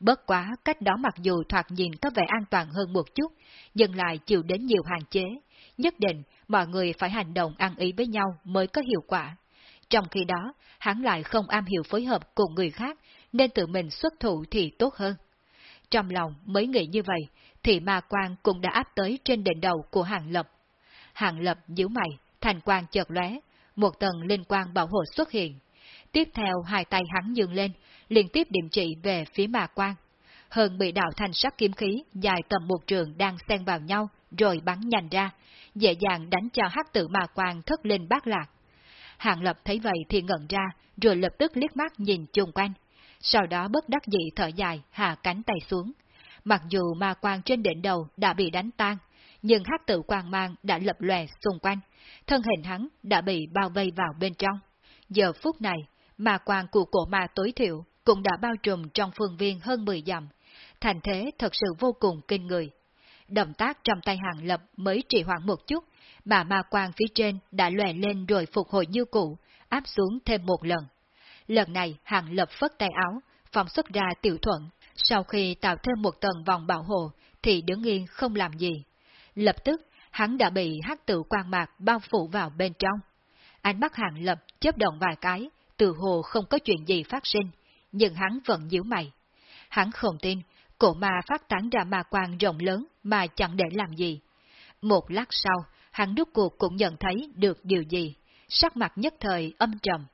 Bất quá, cách đó mặc dù thoạt nhìn có vẻ an toàn hơn một chút, nhưng lại chịu đến nhiều hạn chế. Nhất định, mọi người phải hành động ăn ý với nhau mới có hiệu quả. Trong khi đó, hắn lại không am hiểu phối hợp cùng người khác, nên tự mình xuất thủ thì tốt hơn. Trong lòng mới nghĩ như vậy, thì ma quang cũng đã áp tới trên đỉnh đầu của Hàng Lập. Hàng Lập nhíu mày, thành quang chợt lóe, một tầng linh quang bảo hộ xuất hiện. Tiếp theo hai tay hắn dừng lên, liên tiếp điểm trị về phía ma quang. Hơn bị đạo thành sắc kiếm khí dài tầm một trường đang xen vào nhau, rồi bắn nhanh ra, dễ dàng đánh cho hắc tử ma quang thất lên bát lạc. Hàng Lập thấy vậy thì ngẩn ra, rồi lập tức liếc mắt nhìn chung quanh. Sau đó bất đắc dĩ thở dài, hạ cánh tay xuống, Mặc dù ma quang trên đỉnh đầu đã bị đánh tan, nhưng hắc tự quang mang đã lập lòe xung quanh, thân hình hắn đã bị bao vây vào bên trong. Giờ phút này, ma quang của cổ ma tối thiểu cũng đã bao trùm trong phương viên hơn 10 dặm, thành thế thật sự vô cùng kinh người. Động tác trong tay hàng lập mới trì hoãn một chút, mà ma quang phía trên đã lòe lên rồi phục hồi như cũ, áp xuống thêm một lần. Lần này hàng lập phất tay áo, phóng xuất ra tiểu thuận, sau khi tạo thêm một tầng vòng bảo hộ, thì đứng yên không làm gì. Lập tức, hắn đã bị hắc tự quang mạc bao phủ vào bên trong. Ánh mắt hàng lập chớp động vài cái, từ hồ không có chuyện gì phát sinh, nhưng hắn vẫn nhíu mày. Hắn không tin, cổ ma phát tán ra ma quang rộng lớn mà chẳng để làm gì. Một lát sau, hắn đúc cuộc cũng nhận thấy được điều gì, sắc mặt nhất thời âm trầm.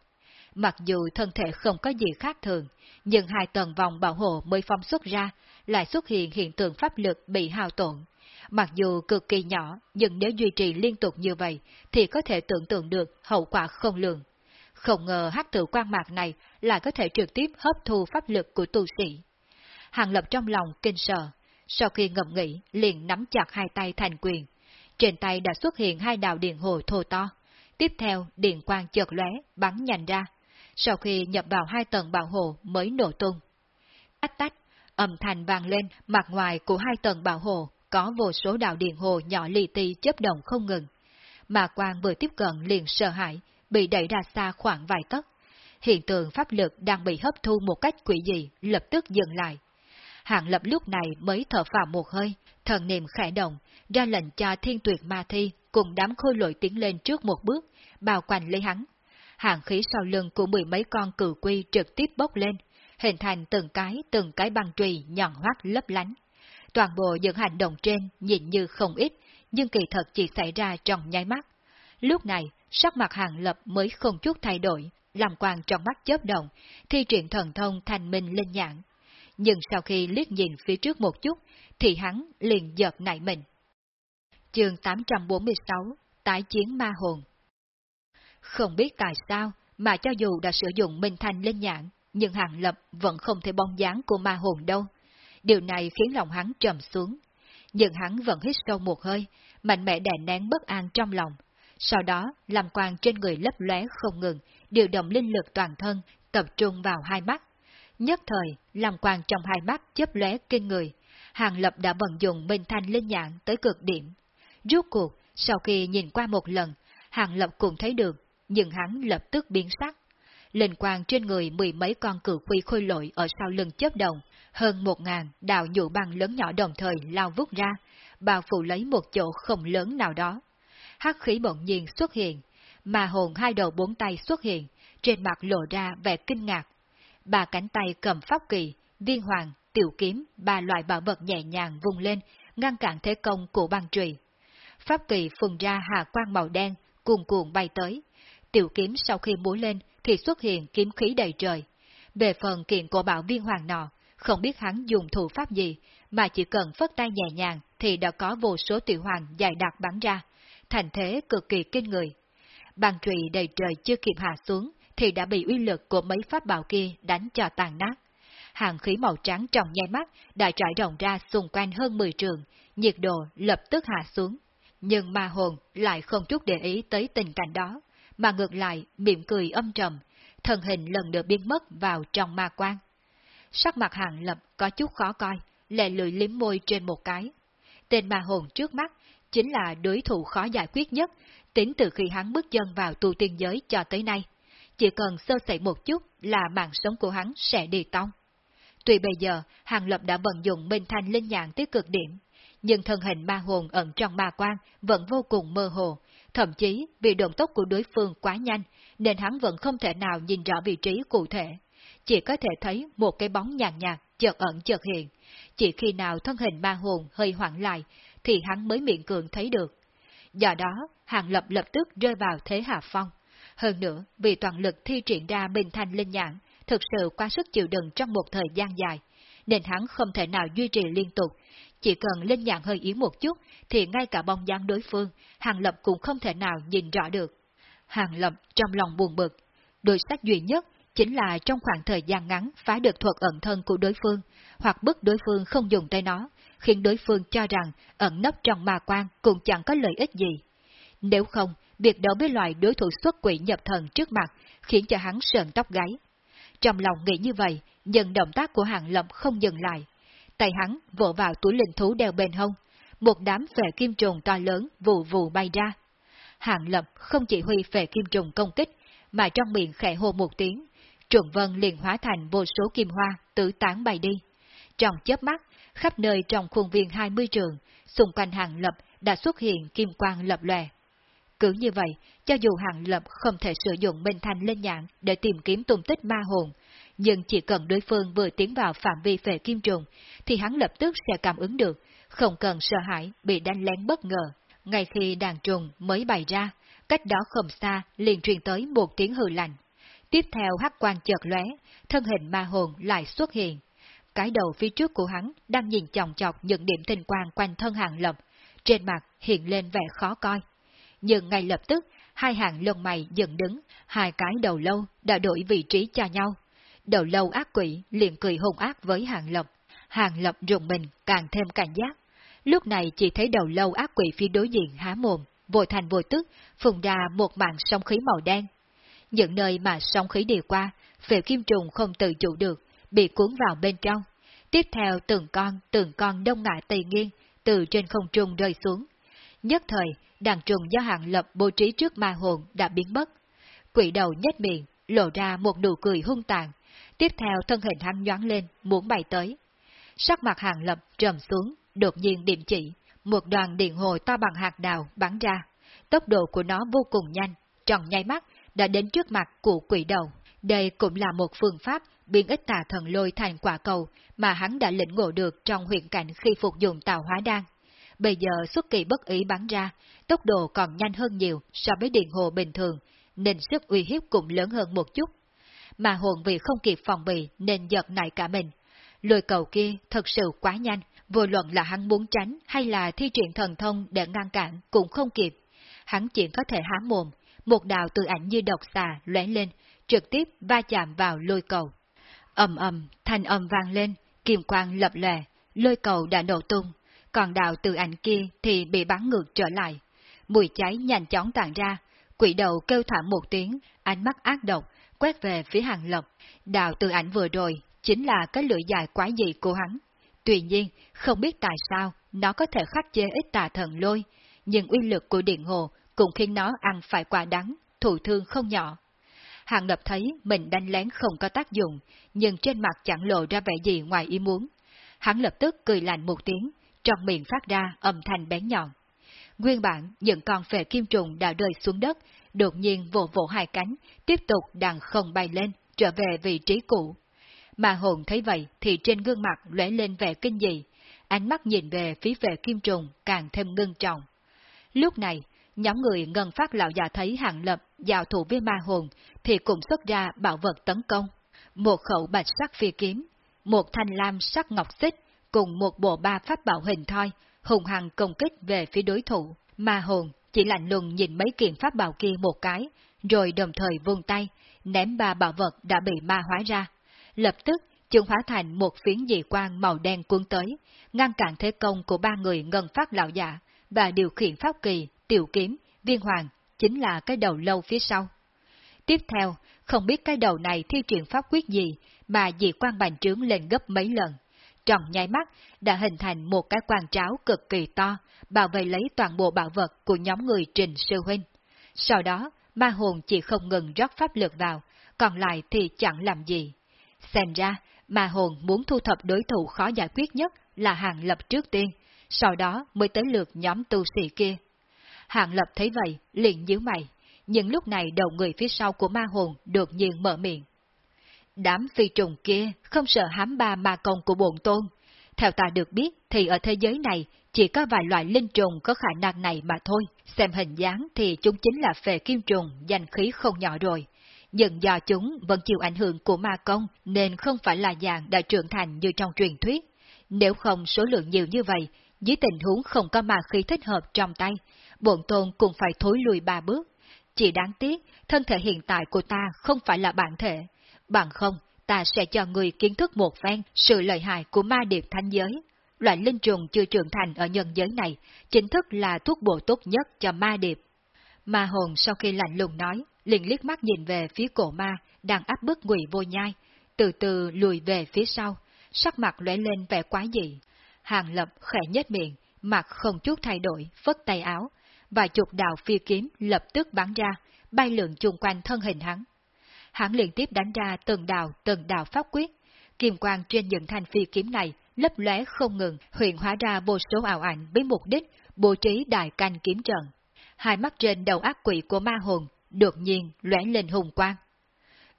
Mặc dù thân thể không có gì khác thường, nhưng hai tầng vòng bảo hộ mới phong xuất ra, lại xuất hiện hiện tượng pháp lực bị hao tổn. Mặc dù cực kỳ nhỏ, nhưng nếu duy trì liên tục như vậy, thì có thể tưởng tượng được hậu quả không lường. Không ngờ hắc tử quan mạc này lại có thể trực tiếp hấp thu pháp lực của tu sĩ. Hàng lập trong lòng kinh sợ, sau khi ngậm nghĩ liền nắm chặt hai tay thành quyền. Trên tay đã xuất hiện hai đạo điện hồ thô to. Tiếp theo, điện quang chợt lóe bắn nhanh ra. Sau khi nhập vào hai tầng bảo hộ mới nổ tung. Ách tách, âm thanh vang lên, mặt ngoài của hai tầng bảo hộ có vô số đạo điện hồ nhỏ li ti chấp động không ngừng. Mà quang vừa tiếp cận liền sợ hãi, bị đẩy ra xa khoảng vài tấc. Hiện tượng pháp lực đang bị hấp thu một cách quỷ dị, lập tức dừng lại. Hạng lập lúc này mới thở phào một hơi, thần niệm khẽ động, ra lệnh cho thiên tuyệt ma thi cùng đám khôi lội tiến lên trước một bước, bao quanh lấy hắn. Hàng khí sau lưng của mười mấy con cử quy trực tiếp bốc lên, hình thành từng cái từng cái băng trùy nhọn hoắt lấp lánh. Toàn bộ những hành động trên nhìn như không ít, nhưng kỳ thật chỉ xảy ra trong nháy mắt. Lúc này, sắc mặt hàng lập mới không chút thay đổi, làm quang trong mắt chớp động, thi triển thần thông thành minh lên nhãn. Nhưng sau khi liếc nhìn phía trước một chút, thì hắn liền giật nảy mình. Chương 846 Tái chiến ma hồn không biết tại sao mà cho dù đã sử dụng minh thanh lên nhãn, nhưng hàng lập vẫn không thể bóng dáng của ma hồn đâu. Điều này khiến lòng hắn trầm xuống. Nhưng hắn vẫn hít sâu một hơi, mạnh mẽ đè nén bất an trong lòng. Sau đó, làm quang trên người lấp lóe không ngừng, điều động linh lực toàn thân, tập trung vào hai mắt. Nhất thời, làm quang trong hai mắt chớp lóe kinh người. Hàng Lập đã vận dụng minh thanh linh nhãn tới cực điểm. Rốt cuộc, sau khi nhìn qua một lần, Hàng Lập cũng thấy được, nhưng hắn lập tức biến sắc. Linh quang trên người mười mấy con cử quy khôi lội ở sau lưng chớp đồng hơn một ngàn đào nhũ băng lớn nhỏ đồng thời lao vút ra, bao phủ lấy một chỗ không lớn nào đó. Hắc khí bỗng nhiên xuất hiện, mà hồn hai đầu bốn tay xuất hiện, trên mặt lộ ra vẻ kinh ngạc. bà cánh tay cầm pháp kỳ, viên hoàng, tiểu kiếm, ba loại bảo vật nhẹ nhàng vung lên, ngăn cản thế công của băng trùy. Pháp kỳ phùng ra hà quang màu đen, cuồn cuộn bay tới. Tiểu kiếm sau khi múa lên thì xuất hiện kiếm khí đầy trời. Về phần kiện của bảo viên hoàng nọ, không biết hắn dùng thủ pháp gì, mà chỉ cần phất tay nhẹ nhàng thì đã có vô số tiểu hoàng dài đặc bắn ra, thành thế cực kỳ kinh người. Bàn trụy đầy trời chưa kịp hạ xuống thì đã bị uy lực của mấy pháp bảo kia đánh cho tàn nát. Hàng khí màu trắng trong nháy mắt đã trải rộng ra xung quanh hơn 10 trường, nhiệt độ lập tức hạ xuống. Nhưng ma hồn lại không chút để ý tới tình cảnh đó, mà ngược lại mỉm cười âm trầm, thân hình lần nữa biến mất vào trong ma quan. Sắc mặt hàng lập có chút khó coi, lệ lười liếm môi trên một cái. Tên ma hồn trước mắt chính là đối thủ khó giải quyết nhất, tính từ khi hắn bước chân vào tu tiên giới cho tới nay. Chỉ cần sơ sẩy một chút là mạng sống của hắn sẽ đi tông. Tuy bây giờ, Hàng Lập đã vận dụng Minh Thanh linh nhãn tới cực điểm, nhưng thân hình ma hồn ẩn trong ma quan vẫn vô cùng mơ hồ, thậm chí vì động tốc của đối phương quá nhanh, nên hắn vẫn không thể nào nhìn rõ vị trí cụ thể. Chỉ có thể thấy một cái bóng nhàn nhạt, chợt ẩn chợt hiện. Chỉ khi nào thân hình ma hồn hơi hoảng lại, thì hắn mới miệng cường thấy được. Do đó, Hàng Lập lập tức rơi vào thế hạ phong. Hơn nữa, vì toàn lực thi triển ra bình Thanh Linh Nhãn, thực sự quá sức chịu đựng trong một thời gian dài, nên hắn không thể nào duy trì liên tục. Chỉ cần Linh Nhãn hơi yếu một chút, thì ngay cả bóng dáng đối phương, Hàng Lập cũng không thể nào nhìn rõ được. Hàng Lập trong lòng buồn bực. Đối sách duy nhất chính là trong khoảng thời gian ngắn phá được thuật ẩn thân của đối phương, hoặc bức đối phương không dùng tay nó, khiến đối phương cho rằng ẩn nấp trong ma quan cũng chẳng có lợi ích gì. Nếu không, việc đấu với loại đối thủ xuất quỷ nhập thần trước mặt khiến cho hắn sờn tóc gáy. Trong lòng nghĩ như vậy, nhưng động tác của hàng lập không dừng lại. Tay hắn vỗ vào túi linh thú đeo bên hông, một đám phệ kim trùng to lớn vù vù bay ra. Hạng lập không chỉ huy phệ kim trùng công kích, mà trong miệng khẽ hô một tiếng, trùng vân liền hóa thành vô số kim hoa tứ tán bay đi. Trong chớp mắt, khắp nơi trong khuôn viên 20 trường, xung quanh hàng lập đã xuất hiện kim quang lập lòe. Cứ như vậy, cho dù hàng lập không thể sử dụng minh thanh lên nhãn để tìm kiếm tung tích ma hồn, nhưng chỉ cần đối phương vừa tiến vào phạm vi phệ kim trùng, thì hắn lập tức sẽ cảm ứng được, không cần sợ hãi bị đánh lén bất ngờ. Ngay khi đàn trùng mới bày ra, cách đó không xa liền truyền tới một tiếng hừ lạnh. Tiếp theo hắc quan chợt lóe, thân hình ma hồn lại xuất hiện. Cái đầu phía trước của hắn đang nhìn chòng chọc những điểm tinh quang quanh thân hàng lập, trên mặt hiện lên vẻ khó coi. Nhưng ngay lập tức, hai hàng lông mày dựng đứng, hai cái đầu lâu đã đổi vị trí cho nhau. Đầu lâu ác quỷ liền cười hung ác với hàng lập. Hàng lập rùng mình càng thêm cảnh giác. Lúc này chỉ thấy đầu lâu ác quỷ phía đối diện há mồm, vội thành vội tức, phùng ra một mạng sông khí màu đen. Những nơi mà sông khí đi qua, phệ kim trùng không tự chủ được, bị cuốn vào bên trong. Tiếp theo từng con, từng con đông ngã tây nghiêng, từ trên không trung rơi xuống. Nhất thời, đàn trùng do hạng lập bố trí trước ma hồn đã biến mất. Quỷ đầu nhếch miệng, lộ ra một nụ cười hung tàn. Tiếp theo thân hình hắn nhoáng lên, muốn bay tới. Sắc mặt hàng lập trầm xuống, đột nhiên điểm chỉ, một đoàn điện hồ to bằng hạt đào bắn ra. Tốc độ của nó vô cùng nhanh, trong nháy mắt đã đến trước mặt của quỷ đầu. Đây cũng là một phương pháp biến ích tà thần lôi thành quả cầu mà hắn đã lĩnh ngộ được trong huyện cảnh khi phục dụng tạo hóa đan. Bây giờ xuất kỳ bất ý bắn ra, tốc độ còn nhanh hơn nhiều so với điện hồ bình thường, nên sức uy hiếp cũng lớn hơn một chút. Mà hồn vì không kịp phòng bị nên giật nảy cả mình. Lôi cầu kia thật sự quá nhanh, vô luận là hắn muốn tránh hay là thi triển thần thông để ngăn cản cũng không kịp. Hắn chỉ có thể há mồm, một đạo tự ảnh như độc xà lóe lên, trực tiếp va chạm vào lôi cầu. ầm ầm, thanh âm vang lên, kim quang lập lè lôi cầu đã nổ tung, còn đạo tự ảnh kia thì bị bắn ngược trở lại. Mùi cháy nhanh chóng tàn ra, quỷ đầu kêu thảm một tiếng, ánh mắt ác độc, quét về phía hàng lộc. Đạo tự ảnh vừa rồi chính là cái lưỡi dài quái dị của hắn. Tuy nhiên, không biết tại sao nó có thể khắc chế ít tà thần lôi, nhưng uy lực của điện hồ cũng khiến nó ăn phải quả đắng, thụ thương không nhỏ. Hàng lập thấy mình đánh lén không có tác dụng, nhưng trên mặt chẳng lộ ra vẻ gì ngoài ý muốn. Hắn lập tức cười lạnh một tiếng, trong miệng phát ra âm thanh bén nhọn. Nguyên bản, những con phệ kim trùng đã rơi xuống đất, đột nhiên vỗ vỗ hai cánh, tiếp tục đằng không bay lên, trở về vị trí cũ. Mà hồn thấy vậy thì trên gương mặt lóe lên vẻ kinh dị, ánh mắt nhìn về phía vệ kim trùng càng thêm ngưng trọng. Lúc này, nhóm người ngân phát lão già thấy hạng lập giao thủ với ma hồn thì cũng xuất ra bảo vật tấn công. Một khẩu bạch sắc phi kiếm, một thanh lam sắc ngọc xích cùng một bộ ba pháp bảo hình thoi, hùng hằng công kích về phía đối thủ. Ma hồn chỉ lạnh lùng nhìn mấy kiện pháp bảo kia một cái, rồi đồng thời vung tay, ném ba bảo vật đã bị ma hóa ra. Lập tức, chúng hóa thành một phiến dị quang màu đen cuốn tới, ngăn cản thế công của ba người ngân phát lão giả, và điều khiển pháp kỳ, tiểu kiếm, viên hoàng, chính là cái đầu lâu phía sau. Tiếp theo, không biết cái đầu này thi triển pháp quyết gì, mà dị quan bành trướng lên gấp mấy lần. Trong nháy mắt, đã hình thành một cái quan tráo cực kỳ to, bảo vệ lấy toàn bộ bảo vật của nhóm người Trình Sư Huynh. Sau đó, ma hồn chỉ không ngừng rót pháp lực vào, còn lại thì chẳng làm gì. Xem ra, ma hồn muốn thu thập đối thủ khó giải quyết nhất là hàng lập trước tiên, sau đó mới tới lượt nhóm tu sĩ kia. Hàng lập thấy vậy, liền nhíu mày, nhưng lúc này đầu người phía sau của ma hồn đột nhiên mở miệng. Đám phi trùng kia không sợ hám ba ma công của bổn tôn. Theo ta được biết thì ở thế giới này chỉ có vài loại linh trùng có khả năng này mà thôi. Xem hình dáng thì chúng chính là phệ kim trùng, danh khí không nhỏ rồi. Nhưng do chúng vẫn chịu ảnh hưởng của ma công nên không phải là dạng đã trưởng thành như trong truyền thuyết. Nếu không số lượng nhiều như vậy, dưới tình huống không có ma khí thích hợp trong tay, bổn tôn cũng phải thối lùi ba bước. Chỉ đáng tiếc, thân thể hiện tại của ta không phải là bản thể, Bằng không, ta sẽ cho người kiến thức một phen sự lợi hại của ma điệp thanh giới. Loại linh trùng chưa trưởng thành ở nhân giới này, chính thức là thuốc bổ tốt nhất cho ma điệp. Ma hồn sau khi lạnh lùng nói, liền liếc mắt nhìn về phía cổ ma, đang áp bức ngụy vô nhai, từ từ lùi về phía sau, sắc mặt lóe lên vẻ quá dị. Hàng lập khẽ nhếch miệng, mặt không chút thay đổi, phất tay áo, và chục đạo phi kiếm lập tức bắn ra, bay lượn chung quanh thân hình hắn. Hắn liên tiếp đánh ra từng đạo từng đạo pháp quyết, kim quang trên những thanh phi kiếm này lấp lóe không ngừng, huyện hóa ra vô số ảo ảnh với mục đích bố trí đại canh kiếm trận. Hai mắt trên đầu ác quỷ của ma hồn đột nhiên lóe lên hùng quang.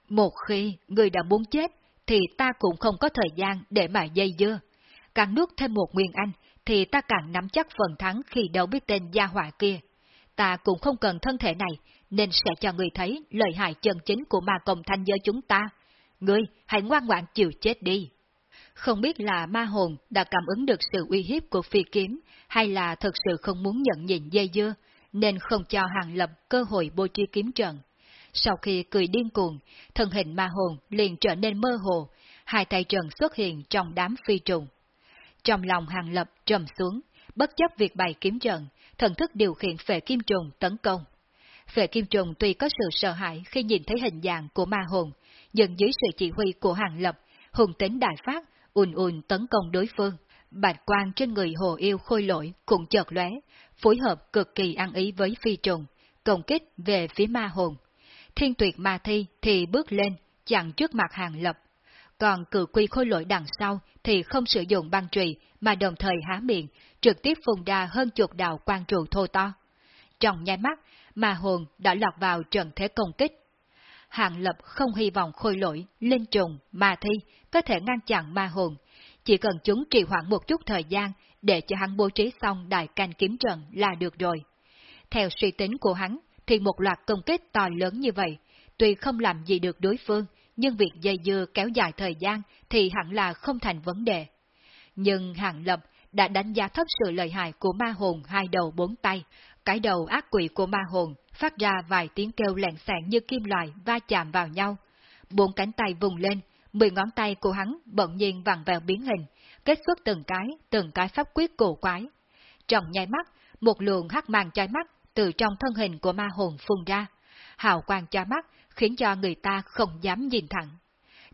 Một khi người đã muốn chết, thì ta cũng không có thời gian để mà dây dưa. Càng nuốt thêm một nguyên anh, thì ta càng nắm chắc phần thắng khi đấu với tên gia họa kia. Ta cũng không cần thân thể này, nên sẽ cho người thấy lợi hại chân chính của ma công thanh giới chúng ta. Ngươi hãy ngoan ngoãn chịu chết đi. Không biết là ma hồn đã cảm ứng được sự uy hiếp của phi kiếm, hay là thật sự không muốn nhận nhìn dây dưa, nên không cho hàng lập cơ hội bố trí kiếm trận. Sau khi cười điên cuồng, thân hình ma hồn liền trở nên mơ hồ, hai tay trần xuất hiện trong đám phi trùng. Trong lòng hàng lập trầm xuống, bất chấp việc bày kiếm trận, thần thức điều khiển phệ kim trùng tấn công. Phệ kim trùng tuy có sự sợ hãi khi nhìn thấy hình dạng của ma hồn, nhưng dưới sự chỉ huy của hàng lập, hùng tính đại phát, ùn ùn tấn công đối phương. Bạch quang trên người hồ yêu khôi lỗi cũng chợt lóe, phối hợp cực kỳ ăn ý với phi trùng, công kích về phía ma hồn. Thiên tuyệt ma thi thì bước lên, chặn trước mặt hàng lập. Còn cử quy khôi lỗi đằng sau thì không sử dụng băng trùy mà đồng thời há miệng, trực tiếp phùng đà hơn chuột đạo quan trụ thô to. Trong nháy mắt, ma hồn đã lọt vào trận thế công kích. Hạng lập không hy vọng khôi lỗi, linh trùng, ma thi có thể ngăn chặn ma hồn, chỉ cần chúng trì hoãn một chút thời gian để cho hắn bố trí xong đại canh kiếm trận là được rồi. Theo suy tính của hắn, thì một loạt công kích to lớn như vậy, tuy không làm gì được đối phương, nhưng việc dây dưa kéo dài thời gian thì hẳn là không thành vấn đề. Nhưng Hàng Lập đã đánh giá thấp sự lợi hại của ma hồn hai đầu bốn tay. Cái đầu ác quỷ của ma hồn phát ra vài tiếng kêu lẹn xẹn như kim loại va chạm vào nhau. Bốn cánh tay vùng lên, mười ngón tay của hắn bỗng nhiên vặn vẹo biến hình, kết xuất từng cái, từng cái pháp quyết cổ quái. Trong nháy mắt, một luồng hắc màn chói mắt từ trong thân hình của ma hồn phun ra. Hào quang chói mắt khiến cho người ta không dám nhìn thẳng.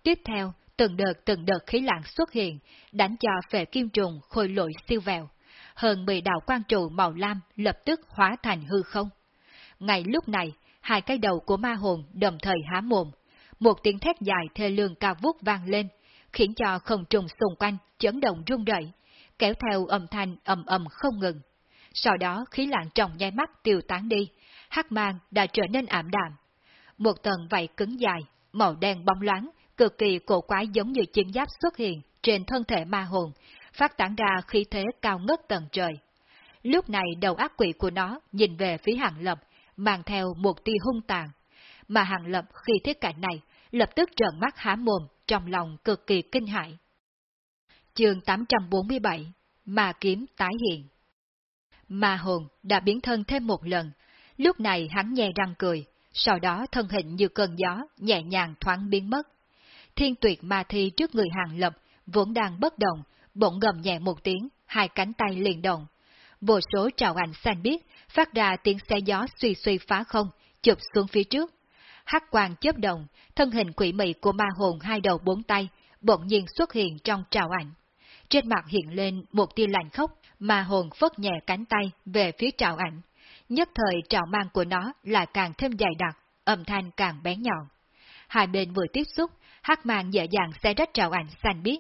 Tiếp theo, từng đợt từng đợt khí lạng xuất hiện, đánh cho phệ kim trùng khôi lội siêu vẹo. Hơn 10 đạo quan trụ màu lam lập tức hóa thành hư không. Ngay lúc này, hai cái đầu của ma hồn đồng thời há mồm. Một tiếng thét dài thê lương cao vút vang lên, khiến cho không trùng xung quanh chấn động rung rẩy, kéo theo âm thanh ầm ầm không ngừng. Sau đó khí lạng trong nháy mắt tiêu tán đi, hắc mang đã trở nên ảm đạm. Một tầng vảy cứng dài, màu đen bóng loáng, cực kỳ cổ quái giống như chiến giáp xuất hiện trên thân thể ma hồn, phát tán ra khí thế cao ngất tầng trời. Lúc này đầu ác quỷ của nó nhìn về phía hàng lập, mang theo một tia hung tàn. Mà hàng lập khi thấy cảnh này, lập tức trợn mắt há mồm, trong lòng cực kỳ kinh hãi. Chương 847 Ma kiếm tái hiện Ma hồn đã biến thân thêm một lần, lúc này hắn nhè răng cười, sau đó thân hình như cơn gió, nhẹ nhàng thoáng biến mất. Thiên tuyệt ma thi trước người hàng lập, vốn đang bất động, bỗng gầm nhẹ một tiếng, hai cánh tay liền động. Vô số trào ảnh xanh biếc, phát ra tiếng xe gió suy suy phá không, chụp xuống phía trước. Hắc quang chớp động, thân hình quỷ mị của ma hồn hai đầu bốn tay, bỗng nhiên xuất hiện trong trào ảnh. Trên mặt hiện lên một tia lạnh khốc, ma hồn phất nhẹ cánh tay về phía trào ảnh. Nhất thời trào mang của nó lại càng thêm dày đặc, âm thanh càng bén nhọn. Hai bên vừa tiếp xúc, hắc mang dễ dàng xe rách trào ảnh xanh biếc,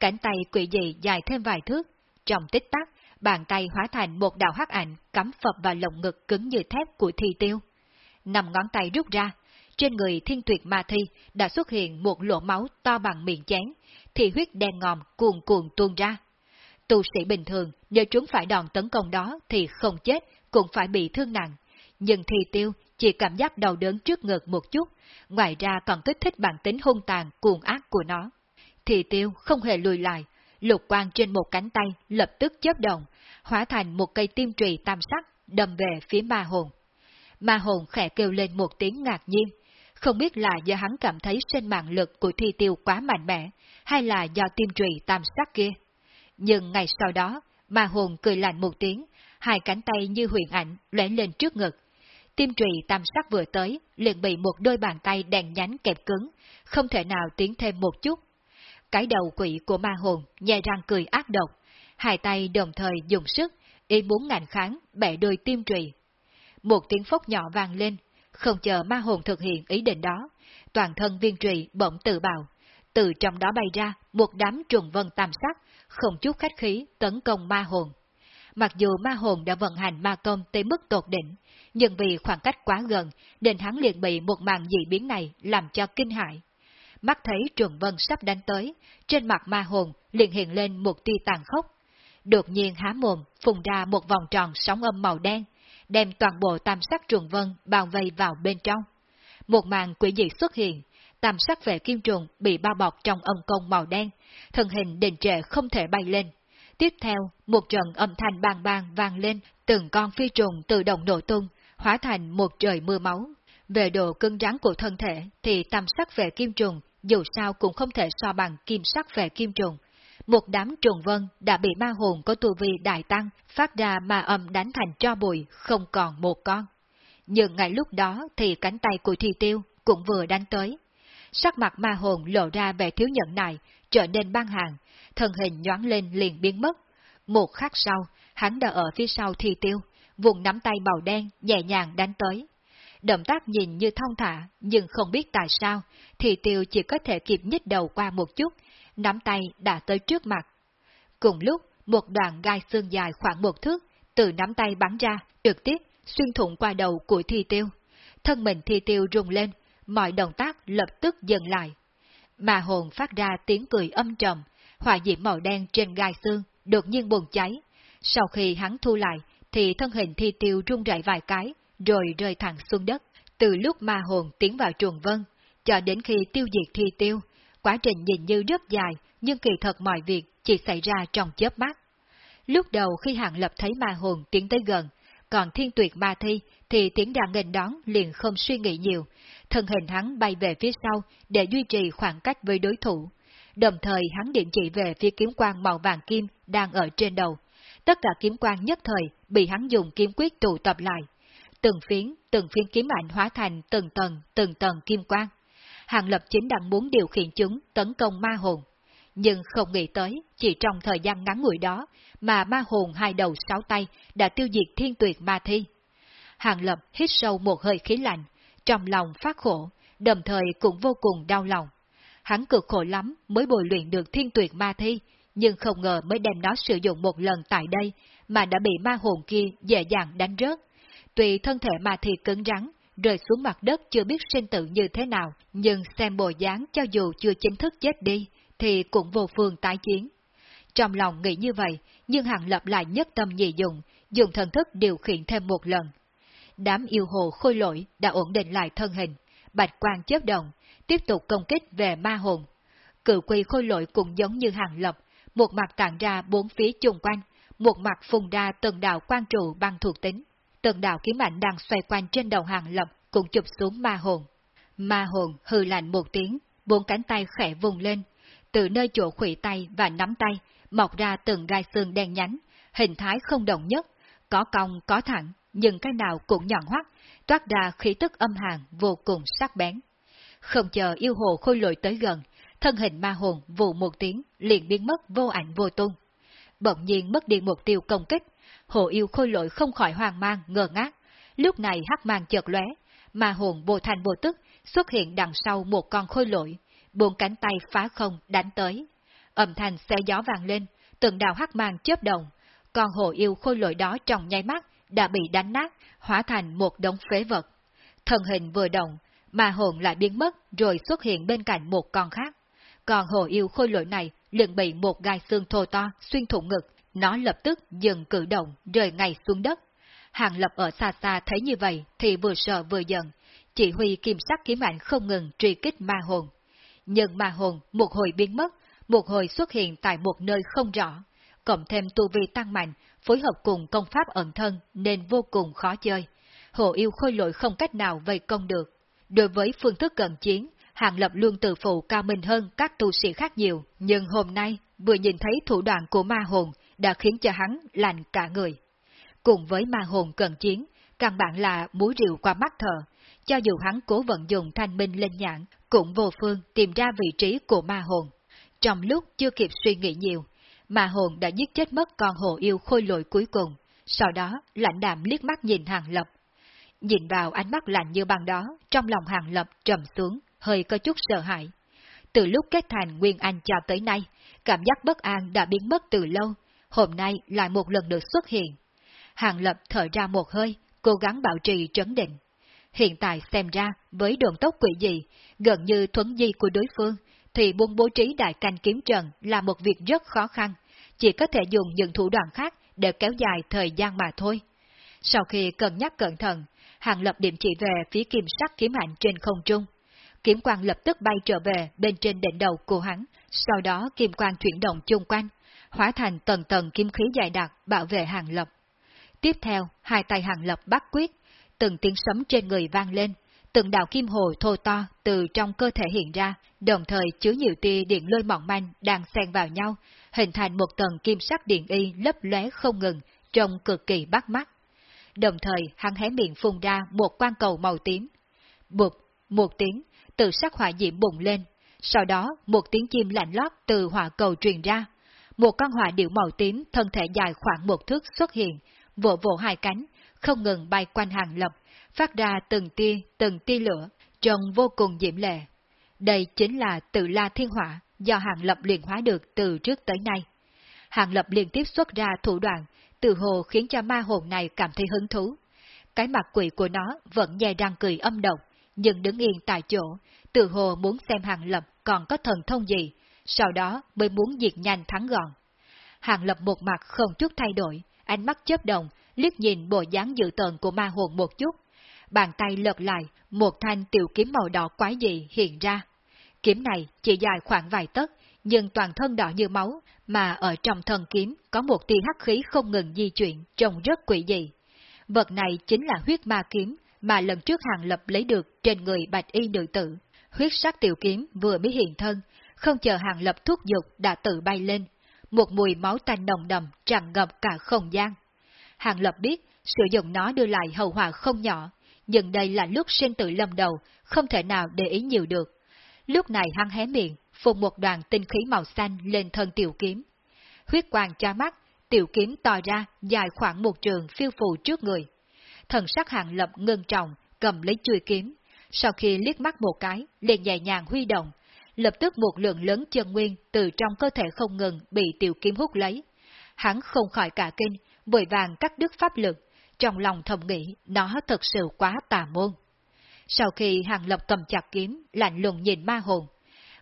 cánh tay quỷ dị dài thêm vài thước. Trong tích tắc, bàn tay hóa thành một đạo hắc ảnh cắm phập vào lồng ngực cứng như thép của thi tiêu. Nằm ngón tay rút ra, trên người thiên tuyệt ma thi đã xuất hiện một lỗ máu to bằng miệng chén, thì huyết đen ngòm cuồn cuồn tuôn ra. Tu sĩ bình thường, nếu chúng phải đòn tấn công đó thì không chết, cũng phải bị thương nặng. Nhưng thi tiêu chỉ cảm giác đau đớn trước ngực một chút, ngoài ra còn kích thích bản tính hung tàn, cuồng ác của nó. Thì tiêu không hề lùi lại, lục quang trên một cánh tay lập tức chớp động, hóa thành một cây tim trì tam sắc, đâm về phía ma hồn. Ma hồn khẽ kêu lên một tiếng ngạc nhiên, không biết là do hắn cảm thấy sinh mạng lực của thi tiêu quá mạnh mẽ, hay là do tim trì tam sắc kia. Nhưng ngày sau đó, ma hồn cười lạnh một tiếng, hai cánh tay như huyền ảnh lóe lên trước ngực. Tim trụy tam sắc vừa tới, liền bị một đôi bàn tay đèn nhánh kẹp cứng, không thể nào tiến thêm một chút. Cái đầu quỷ của ma hồn nhai răng cười ác độc, hai tay đồng thời dùng sức, ý muốn ngành kháng, bẻ đôi tim trụy. Một tiếng phốc nhỏ vang lên, không chờ ma hồn thực hiện ý định đó, toàn thân viên trụy bỗng tự bào, từ trong đó bay ra một đám trùng vân tam sắc, không chút khách khí tấn công ma hồn. Mặc dù ma hồn đã vận hành ma công tới mức tột đỉnh, nhưng vì khoảng cách quá gần, nên hắn liền bị một màn dị biến này làm cho kinh hại. Mắt thấy trường vân sắp đánh tới, trên mặt ma hồn liền hiện lên một tia tàn khốc. Đột nhiên há mồm, phùng ra một vòng tròn sóng âm màu đen, đem toàn bộ tam sắc trường vân bao vây vào bên trong. Một màn quỷ dị xuất hiện, tam sắc vệ kim trùng bị bao bọc trong âm công màu đen, thân hình đình trệ không thể bay lên. Tiếp theo, một trận âm thanh bang bang vang lên, từng con phi trùng tự động nổ tung, hóa thành một trời mưa máu. Về độ cứng rắn của thân thể thì tam sắc về kim trùng dù sao cũng không thể so bằng kim sắc về kim trùng. Một đám trùng vân đã bị ma hồn có tu vi đại tăng, phát ra ma âm đánh thành cho bụi, không còn một con. Nhưng ngay lúc đó thì cánh tay của thi tiêu cũng vừa đánh tới. Sắc mặt ma hồn lộ ra vẻ thiếu nhận này, trở nên băng hàng, thân hình nhoáng lên liền biến mất. Một khắc sau, hắn đã ở phía sau thi tiêu, vùng nắm tay màu đen nhẹ nhàng đánh tới. Động tác nhìn như thông thả, nhưng không biết tại sao, thì tiêu chỉ có thể kịp nhích đầu qua một chút, nắm tay đã tới trước mặt. Cùng lúc, một đoạn gai xương dài khoảng một thước, từ nắm tay bắn ra, trực tiếp xuyên thủng qua đầu của thi tiêu. Thân mình thi tiêu rung lên, mọi động tác lập tức dừng lại. Mà hồn phát ra tiếng cười âm trầm, hỏa diễm màu đen trên gai xương đột nhiên bùng cháy. Sau khi hắn thu lại, thì thân hình thi tiêu rung rẩy vài cái, rồi rơi thẳng xuống đất. Từ lúc ma hồn tiến vào chuồng vân, cho đến khi tiêu diệt thi tiêu, quá trình nhìn như rất dài, nhưng kỳ thật mọi việc chỉ xảy ra trong chớp mắt. Lúc đầu khi hạng lập thấy ma hồn tiến tới gần, còn thiên tuyệt ma thi thì tiến ra nghênh đón liền không suy nghĩ nhiều, thân hình hắn bay về phía sau để duy trì khoảng cách với đối thủ. Đồng thời hắn điện chỉ về phía kiếm quang màu vàng kim đang ở trên đầu. Tất cả kiếm quang nhất thời bị hắn dùng kiếm quyết tụ tập lại. Từng phiến, từng phiến kiếm ảnh hóa thành từng tầng, từng tầng kim quang. Hàng Lập chính đang muốn điều khiển chúng tấn công ma hồn. Nhưng không nghĩ tới, chỉ trong thời gian ngắn ngủi đó, mà ma hồn hai đầu sáu tay đã tiêu diệt thiên tuyệt ma thi. Hàng Lập hít sâu một hơi khí lạnh, trong lòng phát khổ, đồng thời cũng vô cùng đau lòng. Hắn cực khổ lắm mới bồi luyện được thiên tuyệt ma thi, nhưng không ngờ mới đem nó sử dụng một lần tại đây, mà đã bị ma hồn kia dễ dàng đánh rớt. Tuy thân thể ma thì cứng rắn, rơi xuống mặt đất chưa biết sinh tử như thế nào, nhưng xem bộ dáng cho dù chưa chính thức chết đi, thì cũng vô phương tái chiến. Trong lòng nghĩ như vậy, nhưng Hàng Lập lại nhất tâm nhị dụng, dùng thần thức điều khiển thêm một lần. Đám yêu hồ khôi lỗi đã ổn định lại thân hình, bạch quang chớp động, tiếp tục công kích về ma hồn. Cự quy khôi lỗi cũng giống như Hàng Lập, một mặt tản ra bốn phía chung quanh, một mặt phùng ra từng đạo quan trụ băng thuộc tính. Từng đạo kiếm ảnh đang xoay quanh trên đầu Hàng Lập cũng chụp xuống ma hồn. Ma hồn hư lạnh một tiếng, bốn cánh tay khẽ vùng lên, từ nơi chỗ khủy tay và nắm tay, mọc ra từng gai xương đen nhánh, hình thái không đồng nhất, có cong có thẳng, nhưng cái nào cũng nhọn hoắt, toát ra khí tức âm hàn vô cùng sắc bén. Không chờ yêu hồ khôi lội tới gần, thân hình ma hồn vụ một tiếng liền biến mất vô ảnh vô tung. Bỗng nhiên mất đi mục tiêu công kích, hồ yêu khôi lỗi không khỏi hoang mang, ngờ ngác. Lúc này hắc mang chợt lóe, mà hồn vô thành vô tức xuất hiện đằng sau một con khôi lỗi buông cánh tay phá không đánh tới. Âm thanh xe gió vang lên, từng đạo hắc mang chớp động, con hồ yêu khôi lỗi đó trong nháy mắt đã bị đánh nát, hóa thành một đống phế vật. Thân hình vừa động, mà hồn lại biến mất rồi xuất hiện bên cạnh một con khác. Còn hồ yêu khôi lỗi này liền bị một gai xương thô to xuyên thủng ngực, nó lập tức dừng cử động rơi ngay xuống đất. Hàng lập ở xa xa thấy như vậy thì vừa sợ vừa giận, chỉ huy kim sắc kiếm ảnh không ngừng truy kích ma hồn. Nhưng ma hồn một hồi biến mất, một hồi xuất hiện tại một nơi không rõ, cộng thêm tu vi tăng mạnh, phối hợp cùng công pháp ẩn thân nên vô cùng khó chơi. Hồ yêu khôi lội không cách nào vây công được. Đối với phương thức cận chiến, Hàng Lập luôn tự phụ cao minh hơn các tu sĩ khác nhiều, nhưng hôm nay vừa nhìn thấy thủ đoạn của ma hồn đã khiến cho hắn lành cả người. Cùng với ma hồn cận chiến, căn bản là muối rượu qua mắt thở. cho dù hắn cố vận dụng thanh minh lên nhãn, cũng vô phương tìm ra vị trí của ma hồn. Trong lúc chưa kịp suy nghĩ nhiều, ma hồn đã giết chết mất con hồ yêu khôi lội cuối cùng, sau đó lạnh đạm liếc mắt nhìn hàng lập. Nhìn vào ánh mắt lạnh như băng đó, trong lòng hàng lập trầm xuống, hơi có chút sợ hãi. Từ lúc kết thành Nguyên Anh cho tới nay, cảm giác bất an đã biến mất từ lâu, hôm nay lại một lần được xuất hiện. Hàng lập thở ra một hơi, cố gắng bảo trì trấn định. Hiện tại xem ra, với đường tốc quỷ dị, gần như thuấn di của đối phương, thì buông bố trí đại canh kiếm trận là một việc rất khó khăn, chỉ có thể dùng những thủ đoạn khác để kéo dài thời gian mà thôi. Sau khi cân nhắc cẩn thận, Hàng Lập điểm chỉ về phía kim sắc kiếm ảnh trên không trung. Kiếm quang lập tức bay trở về bên trên đỉnh đầu của hắn, sau đó kim quang chuyển động chung quanh, hóa thành tầng tầng kim khí dài đặc bảo vệ Hàng Lập. Tiếp theo, hai tay Hàng Lập bắt quyết, từng tiếng sấm trên người vang lên, từng đạo kim hồ thô to từ trong cơ thể hiện ra, đồng thời chứa nhiều tia điện lôi mỏng manh đang xen vào nhau, hình thành một tầng kim sắc điện y lấp lóe không ngừng, trông cực kỳ bắt mắt. Đồng thời hắn hé miệng phun ra một quan cầu màu tím. Bụt, một tiếng, từ sắc hỏa diễm bùng lên, sau đó một tiếng chim lạnh lót từ hỏa cầu truyền ra. Một con hỏa điệu màu tím thân thể dài khoảng một thước xuất hiện, vỗ vỗ hai cánh, không ngừng bay quanh hàng lập, phát ra từng tia, từng tia lửa, trông vô cùng diễm lệ. Đây chính là tự la thiên hỏa do hàng lập luyện hóa được từ trước tới nay. Hàng lập liên tiếp xuất ra thủ đoạn, từ hồ khiến cho ma hồn này cảm thấy hứng thú. Cái mặt quỷ của nó vẫn dè răng cười âm độc, nhưng đứng yên tại chỗ, từ hồ muốn xem hàng lập còn có thần thông gì, sau đó mới muốn diệt nhanh thắng gọn. Hàng lập một mặt không chút thay đổi, ánh mắt chớp động, liếc nhìn bộ dáng dự tợn của ma hồn một chút. Bàn tay lật lại, một thanh tiểu kiếm màu đỏ quái dị hiện ra. Kiếm này chỉ dài khoảng vài tấc, nhưng toàn thân đỏ như máu, mà ở trong thân kiếm có một tia hắc khí không ngừng di chuyển, trông rất quỷ dị. Vật này chính là huyết ma kiếm mà lần trước hàng lập lấy được trên người bạch y nữ tử. Huyết sắc tiểu kiếm vừa mới hiện thân, không chờ hàng lập thúc giục đã tự bay lên. Một mùi máu tanh nồng đầm tràn ngập cả không gian. Hàng lập biết sử dụng nó đưa lại hậu hòa không nhỏ, nhưng đây là lúc sinh tử lâm đầu, không thể nào để ý nhiều được. Lúc này hắn hé miệng, phun một đoàn tinh khí màu xanh lên thân tiểu kiếm. Huyết quang cho mắt, tiểu kiếm to ra, dài khoảng một trường phiêu phù trước người. Thần sắc hàng lập ngưng trọng, cầm lấy chuôi kiếm. Sau khi liếc mắt một cái, liền nhẹ nhàng huy động, lập tức một lượng lớn chân nguyên từ trong cơ thể không ngừng bị tiểu kiếm hút lấy. Hắn không khỏi cả kinh, vội vàng cắt đứt pháp lực, trong lòng thầm nghĩ nó thật sự quá tà môn. Sau khi hàng lập cầm chặt kiếm, lạnh lùng nhìn ma hồn,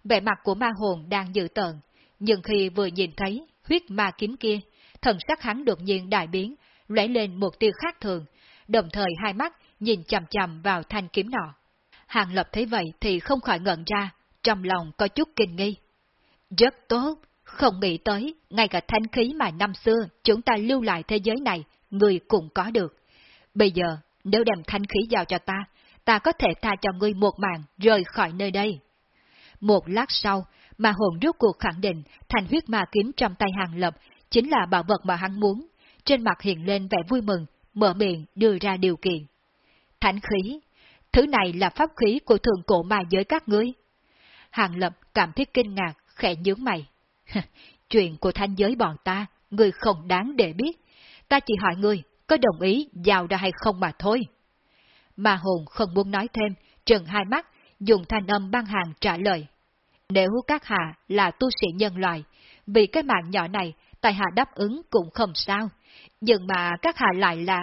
vẻ mặt của ma hồn đang dự tợn, nhưng khi vừa nhìn thấy huyết ma kiếm kia, thần sắc hắn đột nhiên đại biến, lóe lên một tiêu khác thường, đồng thời hai mắt nhìn chầm chầm vào thanh kiếm nọ. Hàng lập thấy vậy thì không khỏi ngẩn ra, trong lòng có chút kinh nghi. Rất tốt, không nghĩ tới, ngay cả thanh khí mà năm xưa chúng ta lưu lại thế giới này, người cũng có được. Bây giờ, nếu đem thanh khí giao cho ta, ta có thể tha cho ngươi một mạng rời khỏi nơi đây. Một lát sau, mà hồn rốt cuộc khẳng định thành huyết ma kiếm trong tay hàng lập chính là bảo vật mà hắn muốn. Trên mặt hiện lên vẻ vui mừng, mở miệng đưa ra điều kiện. Thánh khí, thứ này là pháp khí của thượng cổ ma giới các ngươi. Hàng lập cảm thấy kinh ngạc, khẽ nhướng mày. Chuyện của thanh giới bọn ta, ngươi không đáng để biết. Ta chỉ hỏi ngươi, có đồng ý giao ra hay không mà thôi. Mà hồn không muốn nói thêm, trừng hai mắt, dùng thanh âm băng hàng trả lời. Nếu các hạ là tu sĩ nhân loại, vì cái mạng nhỏ này, tài hạ đáp ứng cũng không sao, nhưng mà các hạ lại là...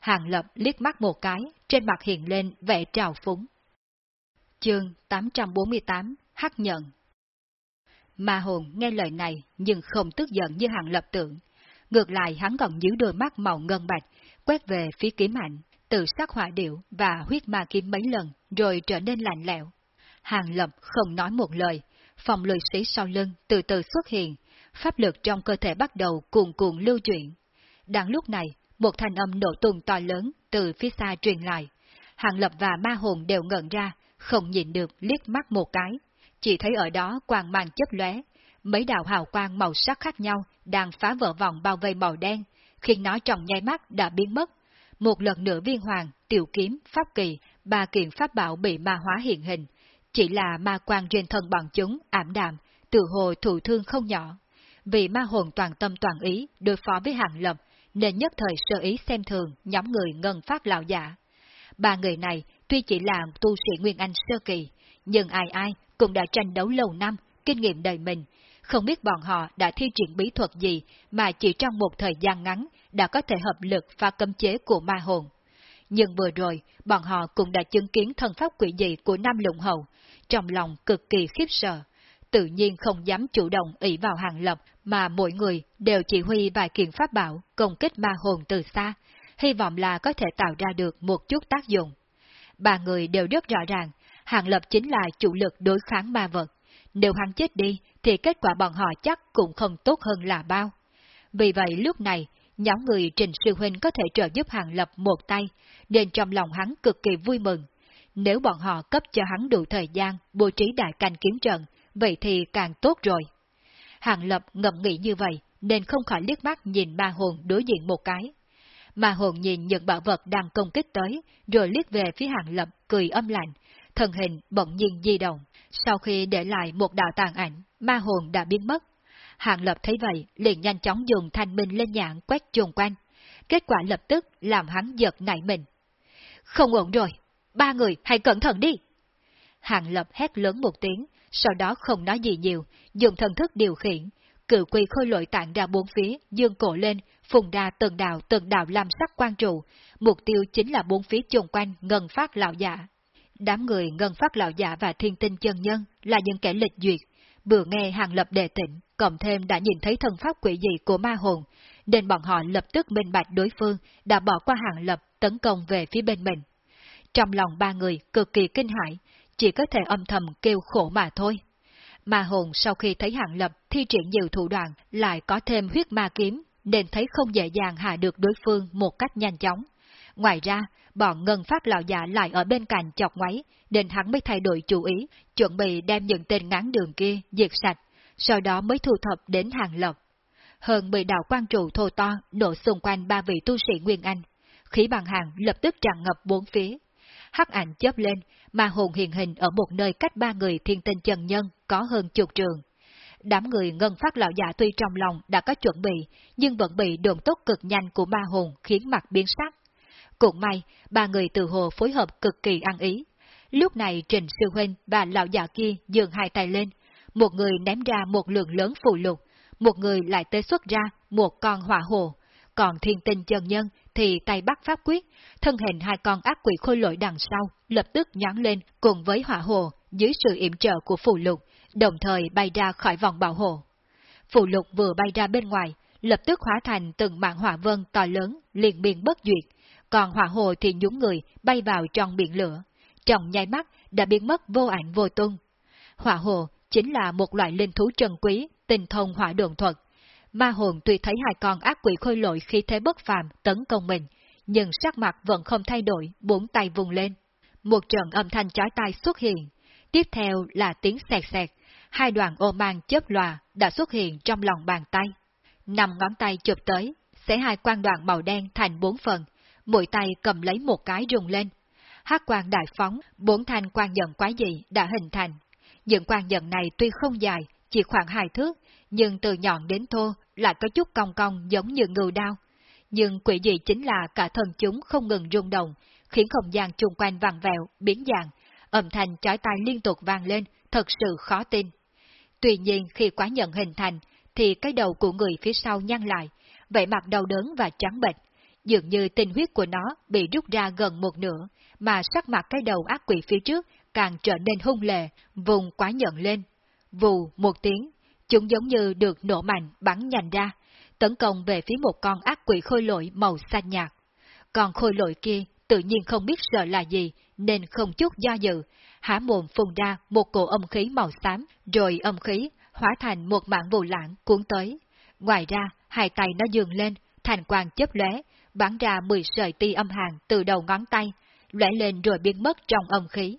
Hàng lập liếc mắt một cái, trên mặt hiện lên vẻ trào phúng. Chương 848 Hắc nhận Ma hồn nghe lời này nhưng không tức giận như hàng lập tưởng Ngược lại hắn còn giữ đôi mắt màu ngân bạch, quét về phía kiếm mạnh, từ sắc hỏa điệu và huyết ma kiếm mấy lần, rồi trở nên lạnh lẽo. Hàng lập không nói một lời, phòng lười sĩ sau lưng từ từ xuất hiện, pháp lực trong cơ thể bắt đầu cuồn cuộn lưu chuyển. Đang lúc này, một thanh âm nổ tung to lớn từ phía xa truyền lại. Hàng lập và ma hồn đều ngẩn ra, không nhìn được liếc mắt một cái. Chỉ thấy ở đó quang mang chớp lóe, mấy đạo hào quang màu sắc khác nhau đang phá vỡ vòng bao vây màu đen, khiến nó trong nháy mắt đã biến mất. một lần nữa viên hoàng, tiểu kiếm, pháp kỳ, ba kiện pháp bảo bị ma hóa hiện hình. Chỉ là ma quang trên thân bọn chúng ảm đạm, tự hồ thụ thương không nhỏ. Vì ma hồn toàn tâm toàn ý đối phó với hàng lập, nên nhất thời sơ ý xem thường nhóm người ngân phát lão giả. Ba người này tuy chỉ là tu sĩ Nguyên Anh sơ kỳ, nhưng ai ai cũng đã tranh đấu lâu năm, kinh nghiệm đời mình, không biết bọn họ đã thi triển bí thuật gì mà chỉ trong một thời gian ngắn đã có thể hợp lực và cấm chế của ma hồn. Nhưng vừa rồi, bọn họ cũng đã chứng kiến thân pháp quỷ dị của Nam Lũng Hậu, trong lòng cực kỳ khiếp sợ, tự nhiên không dám chủ động ỷ vào hàng lập mà mỗi người đều chỉ huy vài kiện pháp bảo công kích ma hồn từ xa, hy vọng là có thể tạo ra được một chút tác dụng. Ba người đều rất rõ ràng, hàng lập chính là chủ lực đối kháng ma vật. Nếu hắn chết đi, thì kết quả bọn họ chắc cũng không tốt hơn là bao. Vì vậy lúc này, nhóm người Trình Sư Huynh có thể trợ giúp Hàng Lập một tay, nên trong lòng hắn cực kỳ vui mừng. Nếu bọn họ cấp cho hắn đủ thời gian bố trí đại canh kiếm trận, vậy thì càng tốt rồi. Hàng Lập ngậm nghĩ như vậy, nên không khỏi liếc mắt nhìn ma hồn đối diện một cái. Ma hồn nhìn những bảo vật đang công kích tới, rồi liếc về phía Hàng Lập cười âm lạnh, thần hình bỗng nhiên di động. Sau khi để lại một đạo tàn ảnh, ma hồn đã biến mất. Hàng Lập thấy vậy, liền nhanh chóng dùng thanh minh lên nhãn quét chuồng quanh. Kết quả lập tức làm hắn giật nảy mình. Không ổn rồi, ba người hãy cẩn thận đi. Hàng Lập hét lớn một tiếng, sau đó không nói gì nhiều, dùng thần thức điều khiển, cự quỳ khôi lội tạng ra bốn phía, dương cổ lên, phùng ra từng đạo từng đạo làm sắc quan trụ, mục tiêu chính là bốn phía chung quanh ngân phát lão giả. Đám người ngân phát lão giả và thiên tinh chân nhân là những kẻ lịch duyệt, vừa nghe hàng lập đề tịnh, cộng thêm đã nhìn thấy thân pháp quỷ dị của ma hồn, nên bọn họ lập tức minh bạch đối phương đã bỏ qua hàng lập tấn công về phía bên mình. Trong lòng ba người cực kỳ kinh hãi, chỉ có thể âm thầm kêu khổ mà thôi. Ma hồn sau khi thấy hạng lập thi triển nhiều thủ đoạn lại có thêm huyết ma kiếm, nên thấy không dễ dàng hạ được đối phương một cách nhanh chóng. Ngoài ra, bọn ngân phát lão giả lại ở bên cạnh chọc ngoáy, nên hắn mới thay đổi chủ ý, chuẩn bị đem những tên ngán đường kia diệt sạch, sau đó mới thu thập đến hàng lập. Hơn 10 đạo quan trụ thô to nổ xung quanh ba vị tu sĩ Nguyên Anh, khí bằng hàng lập tức tràn ngập bốn phía. Hắc ảnh chớp lên, mà hồn hiện hình ở một nơi cách ba người thiên tinh chân nhân có hơn chục trường. Đám người ngân phát lão giả tuy trong lòng đã có chuẩn bị, nhưng vẫn bị đồn tốt cực nhanh của ma hồn khiến mặt biến sắc. Cũng may, ba người từ hồ phối hợp cực kỳ ăn ý. Lúc này Trình Sư Huynh và lão già kia dường hai tay lên, một người ném ra một lượng lớn phù lục, một người lại tế xuất ra một con hỏa hồ, còn thiên tinh chân nhân thì tay bắt pháp quyết, thân hình hai con ác quỷ khôi lỗi đằng sau lập tức nhón lên cùng với hỏa hồ dưới sự yểm trợ của phù lục, đồng thời bay ra khỏi vòng bảo hộ. Phù lục vừa bay ra bên ngoài, lập tức hóa thành từng mạng hỏa vân to lớn, liền biên bất duyệt, còn hỏa hồ thì nhúng người bay vào trong biển lửa, trong nháy mắt đã biến mất vô ảnh vô tung. Hỏa hồ chính là một loại linh thú trần quý, tinh thông hỏa đồn thuật. Ma hồn tuy thấy hai con ác quỷ khôi lội khi thế bất phàm tấn công mình, nhưng sắc mặt vẫn không thay đổi, bốn tay vùng lên. Một trận âm thanh chói tai xuất hiện. Tiếp theo là tiếng sẹt sẹt, hai đoàn ô mang chớp lòa đã xuất hiện trong lòng bàn tay. Năm ngón tay chụp tới, sẽ hai quan đoạn màu đen thành bốn phần, mỗi tay cầm lấy một cái rung lên. Hát quang đại phóng, bốn thanh quan nhận quái dị đã hình thành. Những quan nhận này tuy không dài, chỉ khoảng hai thước, nhưng từ nhọn đến thô lại có chút cong cong giống như ngưu đao. Nhưng quỷ dị chính là cả thân chúng không ngừng rung động, khiến không gian chung quanh vàng vẹo, biến dạng, âm thanh chói tai liên tục vang lên, thật sự khó tin. Tuy nhiên khi quá nhận hình thành, thì cái đầu của người phía sau nhăn lại, vẻ mặt đau đớn và trắng bệch, dường như tinh huyết của nó bị rút ra gần một nửa, mà sắc mặt cái đầu ác quỷ phía trước càng trở nên hung lệ, vùng quá nhận lên. Vù một tiếng, chúng giống như được nổ mạnh bắn nhanh ra, tấn công về phía một con ác quỷ khôi lỗi màu xanh nhạt. Còn khôi lỗi kia tự nhiên không biết sợ là gì, nên không chút do dự, há mồm phun ra một cổ âm khí màu xám, rồi âm khí hóa thành một mạng vụ lãng cuốn tới. Ngoài ra, hai tay nó dường lên, thành quang chớp lóe, bắn ra 10 sợi ti âm hàng từ đầu ngón tay, lóe lên rồi biến mất trong âm khí.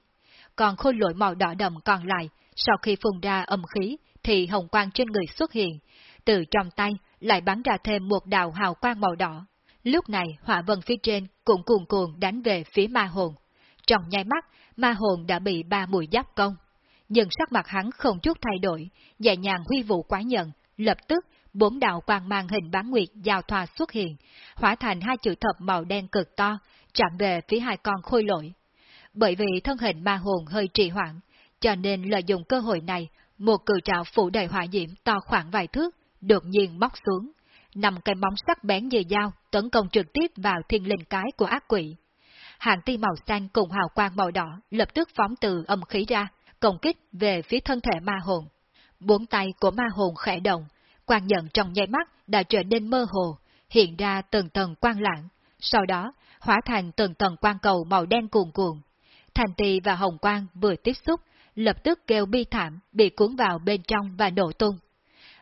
Còn khôi lỗi màu đỏ đậm còn lại, sau khi phun ra âm khí, thì hồng quang trên người xuất hiện, từ trong tay lại bắn ra thêm một đạo hào quang màu đỏ. Lúc này hỏa vân phía trên cũng cuồn cuồn đánh về phía ma hồn. Trong nháy mắt, ma hồn đã bị ba mùi giáp công. Nhưng sắc mặt hắn không chút thay đổi, nhẹ nhàng huy vụ quá nhận, lập tức bốn đạo quang mang hình bán nguyệt giao thoa xuất hiện, hóa thành hai chữ thập màu đen cực to, chạm về phía hai con khôi lỗi. Bởi vì thân hình ma hồn hơi trì hoãn, cho nên lợi dụng cơ hội này, một cự trạo phủ đầy hỏa diễm to khoảng vài thước, đột nhiên móc xuống. Nằm cây móng sắc bén như dao, tấn công trực tiếp vào thiên linh cái của ác quỷ. Hàng ti màu xanh cùng hào quang màu đỏ lập tức phóng từ âm khí ra, công kích về phía thân thể ma hồn. Bốn tay của ma hồn khẽ động, quan nhận trong nháy mắt đã trở nên mơ hồ, hiện ra từng tầng quang lãng, sau đó hóa thành từng tầng quang cầu màu đen cuồn cuộn. Thành tỳ và hồng quang vừa tiếp xúc, lập tức kêu bi thảm, bị cuốn vào bên trong và nổ tung.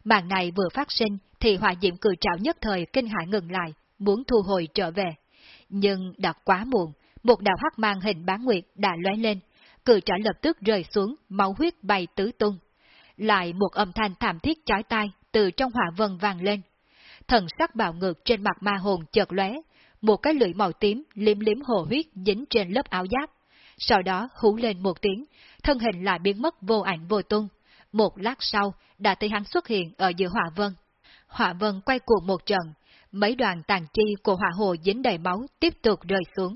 Màn này vừa phát sinh thì hỏa diễm cử trảo nhất thời kinh hãi ngừng lại, muốn thu hồi trở về. Nhưng đã quá muộn, một đạo hắc mang hình bán nguyệt đã lóe lên, cử trảo lập tức rơi xuống, máu huyết bay tứ tung. Lại một âm thanh thảm thiết chói tai từ trong hỏa vân vang lên. Thần sắc bạo ngược trên mặt ma hồn chợt lóe, một cái lưỡi màu tím liếm liếm hồ huyết dính trên lớp áo giáp. Sau đó hú lên một tiếng, thân hình lại biến mất vô ảnh vô tung. Một lát sau, đã thấy hắn xuất hiện ở giữa hỏa vân. Hỏa vân quay cuồng một trận, mấy đoàn tàn chi của hỏa hồ dính đầy máu tiếp tục rơi xuống.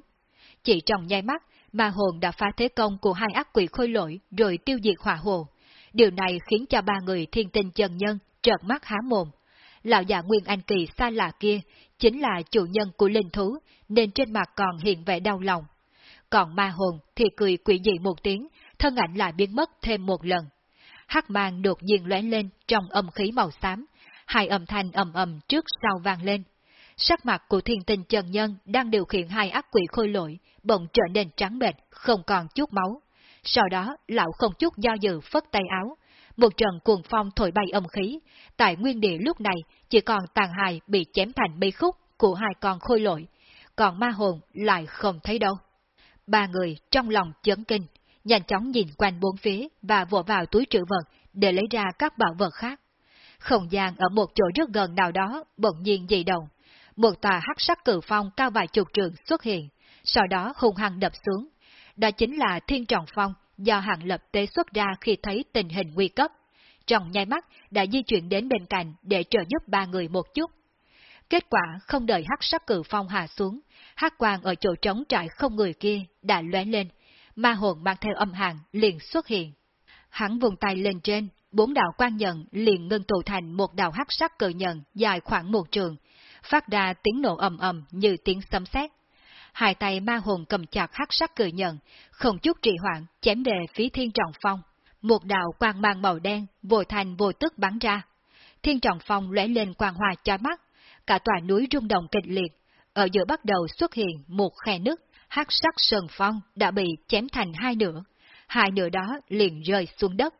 Chỉ trong nháy mắt, ma hồn đã phá thế công của hai ác quỷ khôi lỗi rồi tiêu diệt hỏa hồ. Điều này khiến cho ba người thiên tinh chân nhân trợt mắt há mồm. Lão già Nguyên Anh Kỳ xa lạ kia chính là chủ nhân của linh thú, nên trên mặt còn hiện vẻ đau lòng. Còn ma hồn thì cười quỷ dị một tiếng, thân ảnh lại biến mất thêm một lần. Hắc mang đột nhiên lóe lên trong âm khí màu xám, hai âm thanh ầm ầm trước sau vang lên. Sắc mặt của thiên tinh chân nhân đang điều khiển hai ác quỷ khôi lỗi, bỗng trở nên trắng bệch, không còn chút máu. Sau đó, lão không chút do dự phất tay áo, một trận cuồng phong thổi bay âm khí, tại nguyên địa lúc này chỉ còn tàn hài bị chém thành mây khúc của hai con khôi lỗi, còn ma hồn lại không thấy đâu. Ba người trong lòng chấn kinh, nhanh chóng nhìn quanh bốn phía và vỗ vào túi trữ vật để lấy ra các bảo vật khác. Không gian ở một chỗ rất gần nào đó bỗng nhiên dị động. Một tòa hắc sắc cử phong cao vài chục trường xuất hiện, sau đó hung hăng đập xuống. Đó chính là thiên trọng phong do hạng lập tế xuất ra khi thấy tình hình nguy cấp. Trong nháy mắt đã di chuyển đến bên cạnh để trợ giúp ba người một chút. Kết quả không đợi hắc sắc cử phong hạ xuống, hắc quang ở chỗ trống trại không người kia đã lóe lên, ma hồn mang theo âm hàng liền xuất hiện. Hắn vùng tay lên trên, bốn đạo quan nhận liền ngưng tụ thành một đạo hắc sắc cự nhận dài khoảng một trường, phát ra tiếng nổ ầm ầm như tiếng sấm sét. Hai tay ma hồn cầm chặt hắc sắc cự nhận, không chút trì hoãn chém về phía thiên trọng phong. Một đạo quang mang màu đen vội thành vô tức bắn ra. Thiên trọng phong lóe lên quang hòa cho mắt, cả tòa núi rung động kịch liệt, ở giữa bắt đầu xuất hiện một khe nứt, hắc sắc sơn phong đã bị chém thành hai nửa, hai nửa đó liền rơi xuống đất.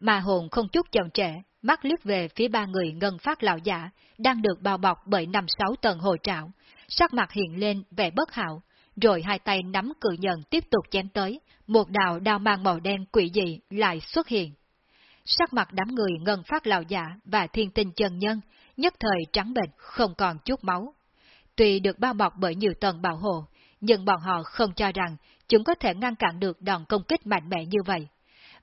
Mà hồn không chút chậm trễ, mắt liếc về phía ba người ngân phát lão giả, đang được bao bọc bởi năm sáu tầng hồ trạo, sắc mặt hiện lên vẻ bất hảo, rồi hai tay nắm cự nhận tiếp tục chém tới, một đạo đao mang màu đen quỷ dị lại xuất hiện. Sắc mặt đám người ngân phát lão giả và thiên tinh chân nhân, nhất thời trắng bệnh không còn chút máu. Tuy được bao bọc bởi nhiều tầng bảo hộ, nhưng bọn họ không cho rằng chúng có thể ngăn cản được đòn công kích mạnh mẽ như vậy.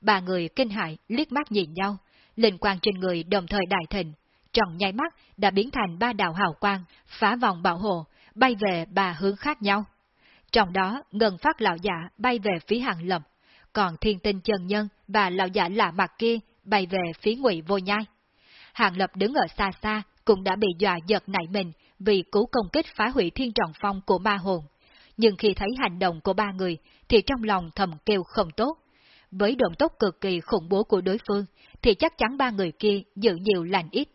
Ba người kinh hại liếc mắt nhìn nhau, linh quang trên người đồng thời đại thịnh, tròn nháy mắt đã biến thành ba đạo hào quang, phá vòng bảo hộ, bay về ba hướng khác nhau. Trong đó, ngân phát lão giả bay về phía hàng lập, còn thiên tinh chân nhân và lão giả lạ mặt kia bay về phía ngụy vô nhai. Hàng lập đứng ở xa xa, cũng đã bị dọa giật nảy mình vì cú công kích phá hủy thiên trọng phong của ma hồn. Nhưng khi thấy hành động của ba người, thì trong lòng thầm kêu không tốt. Với động tốc cực kỳ khủng bố của đối phương, thì chắc chắn ba người kia giữ nhiều lành ít.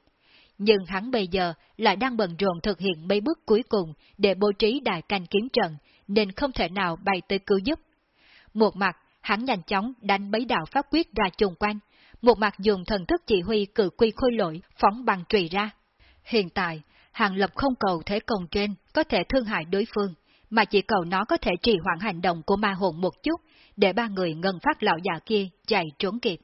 Nhưng hắn bây giờ lại đang bận rộn thực hiện mấy bước cuối cùng để bố trí đại canh kiếm trận, nên không thể nào bay tới cứu giúp. Một mặt, hắn nhanh chóng đánh mấy đạo pháp quyết ra chung quanh, một mặt dùng thần thức chỉ huy cử quy khôi lỗi phóng bằng trùy ra. Hiện tại, Hàng Lập không cầu thế công trên có thể thương hại đối phương, mà chỉ cầu nó có thể trì hoãn hành động của ma hồn một chút, để ba người ngân phát lão già kia chạy trốn kịp.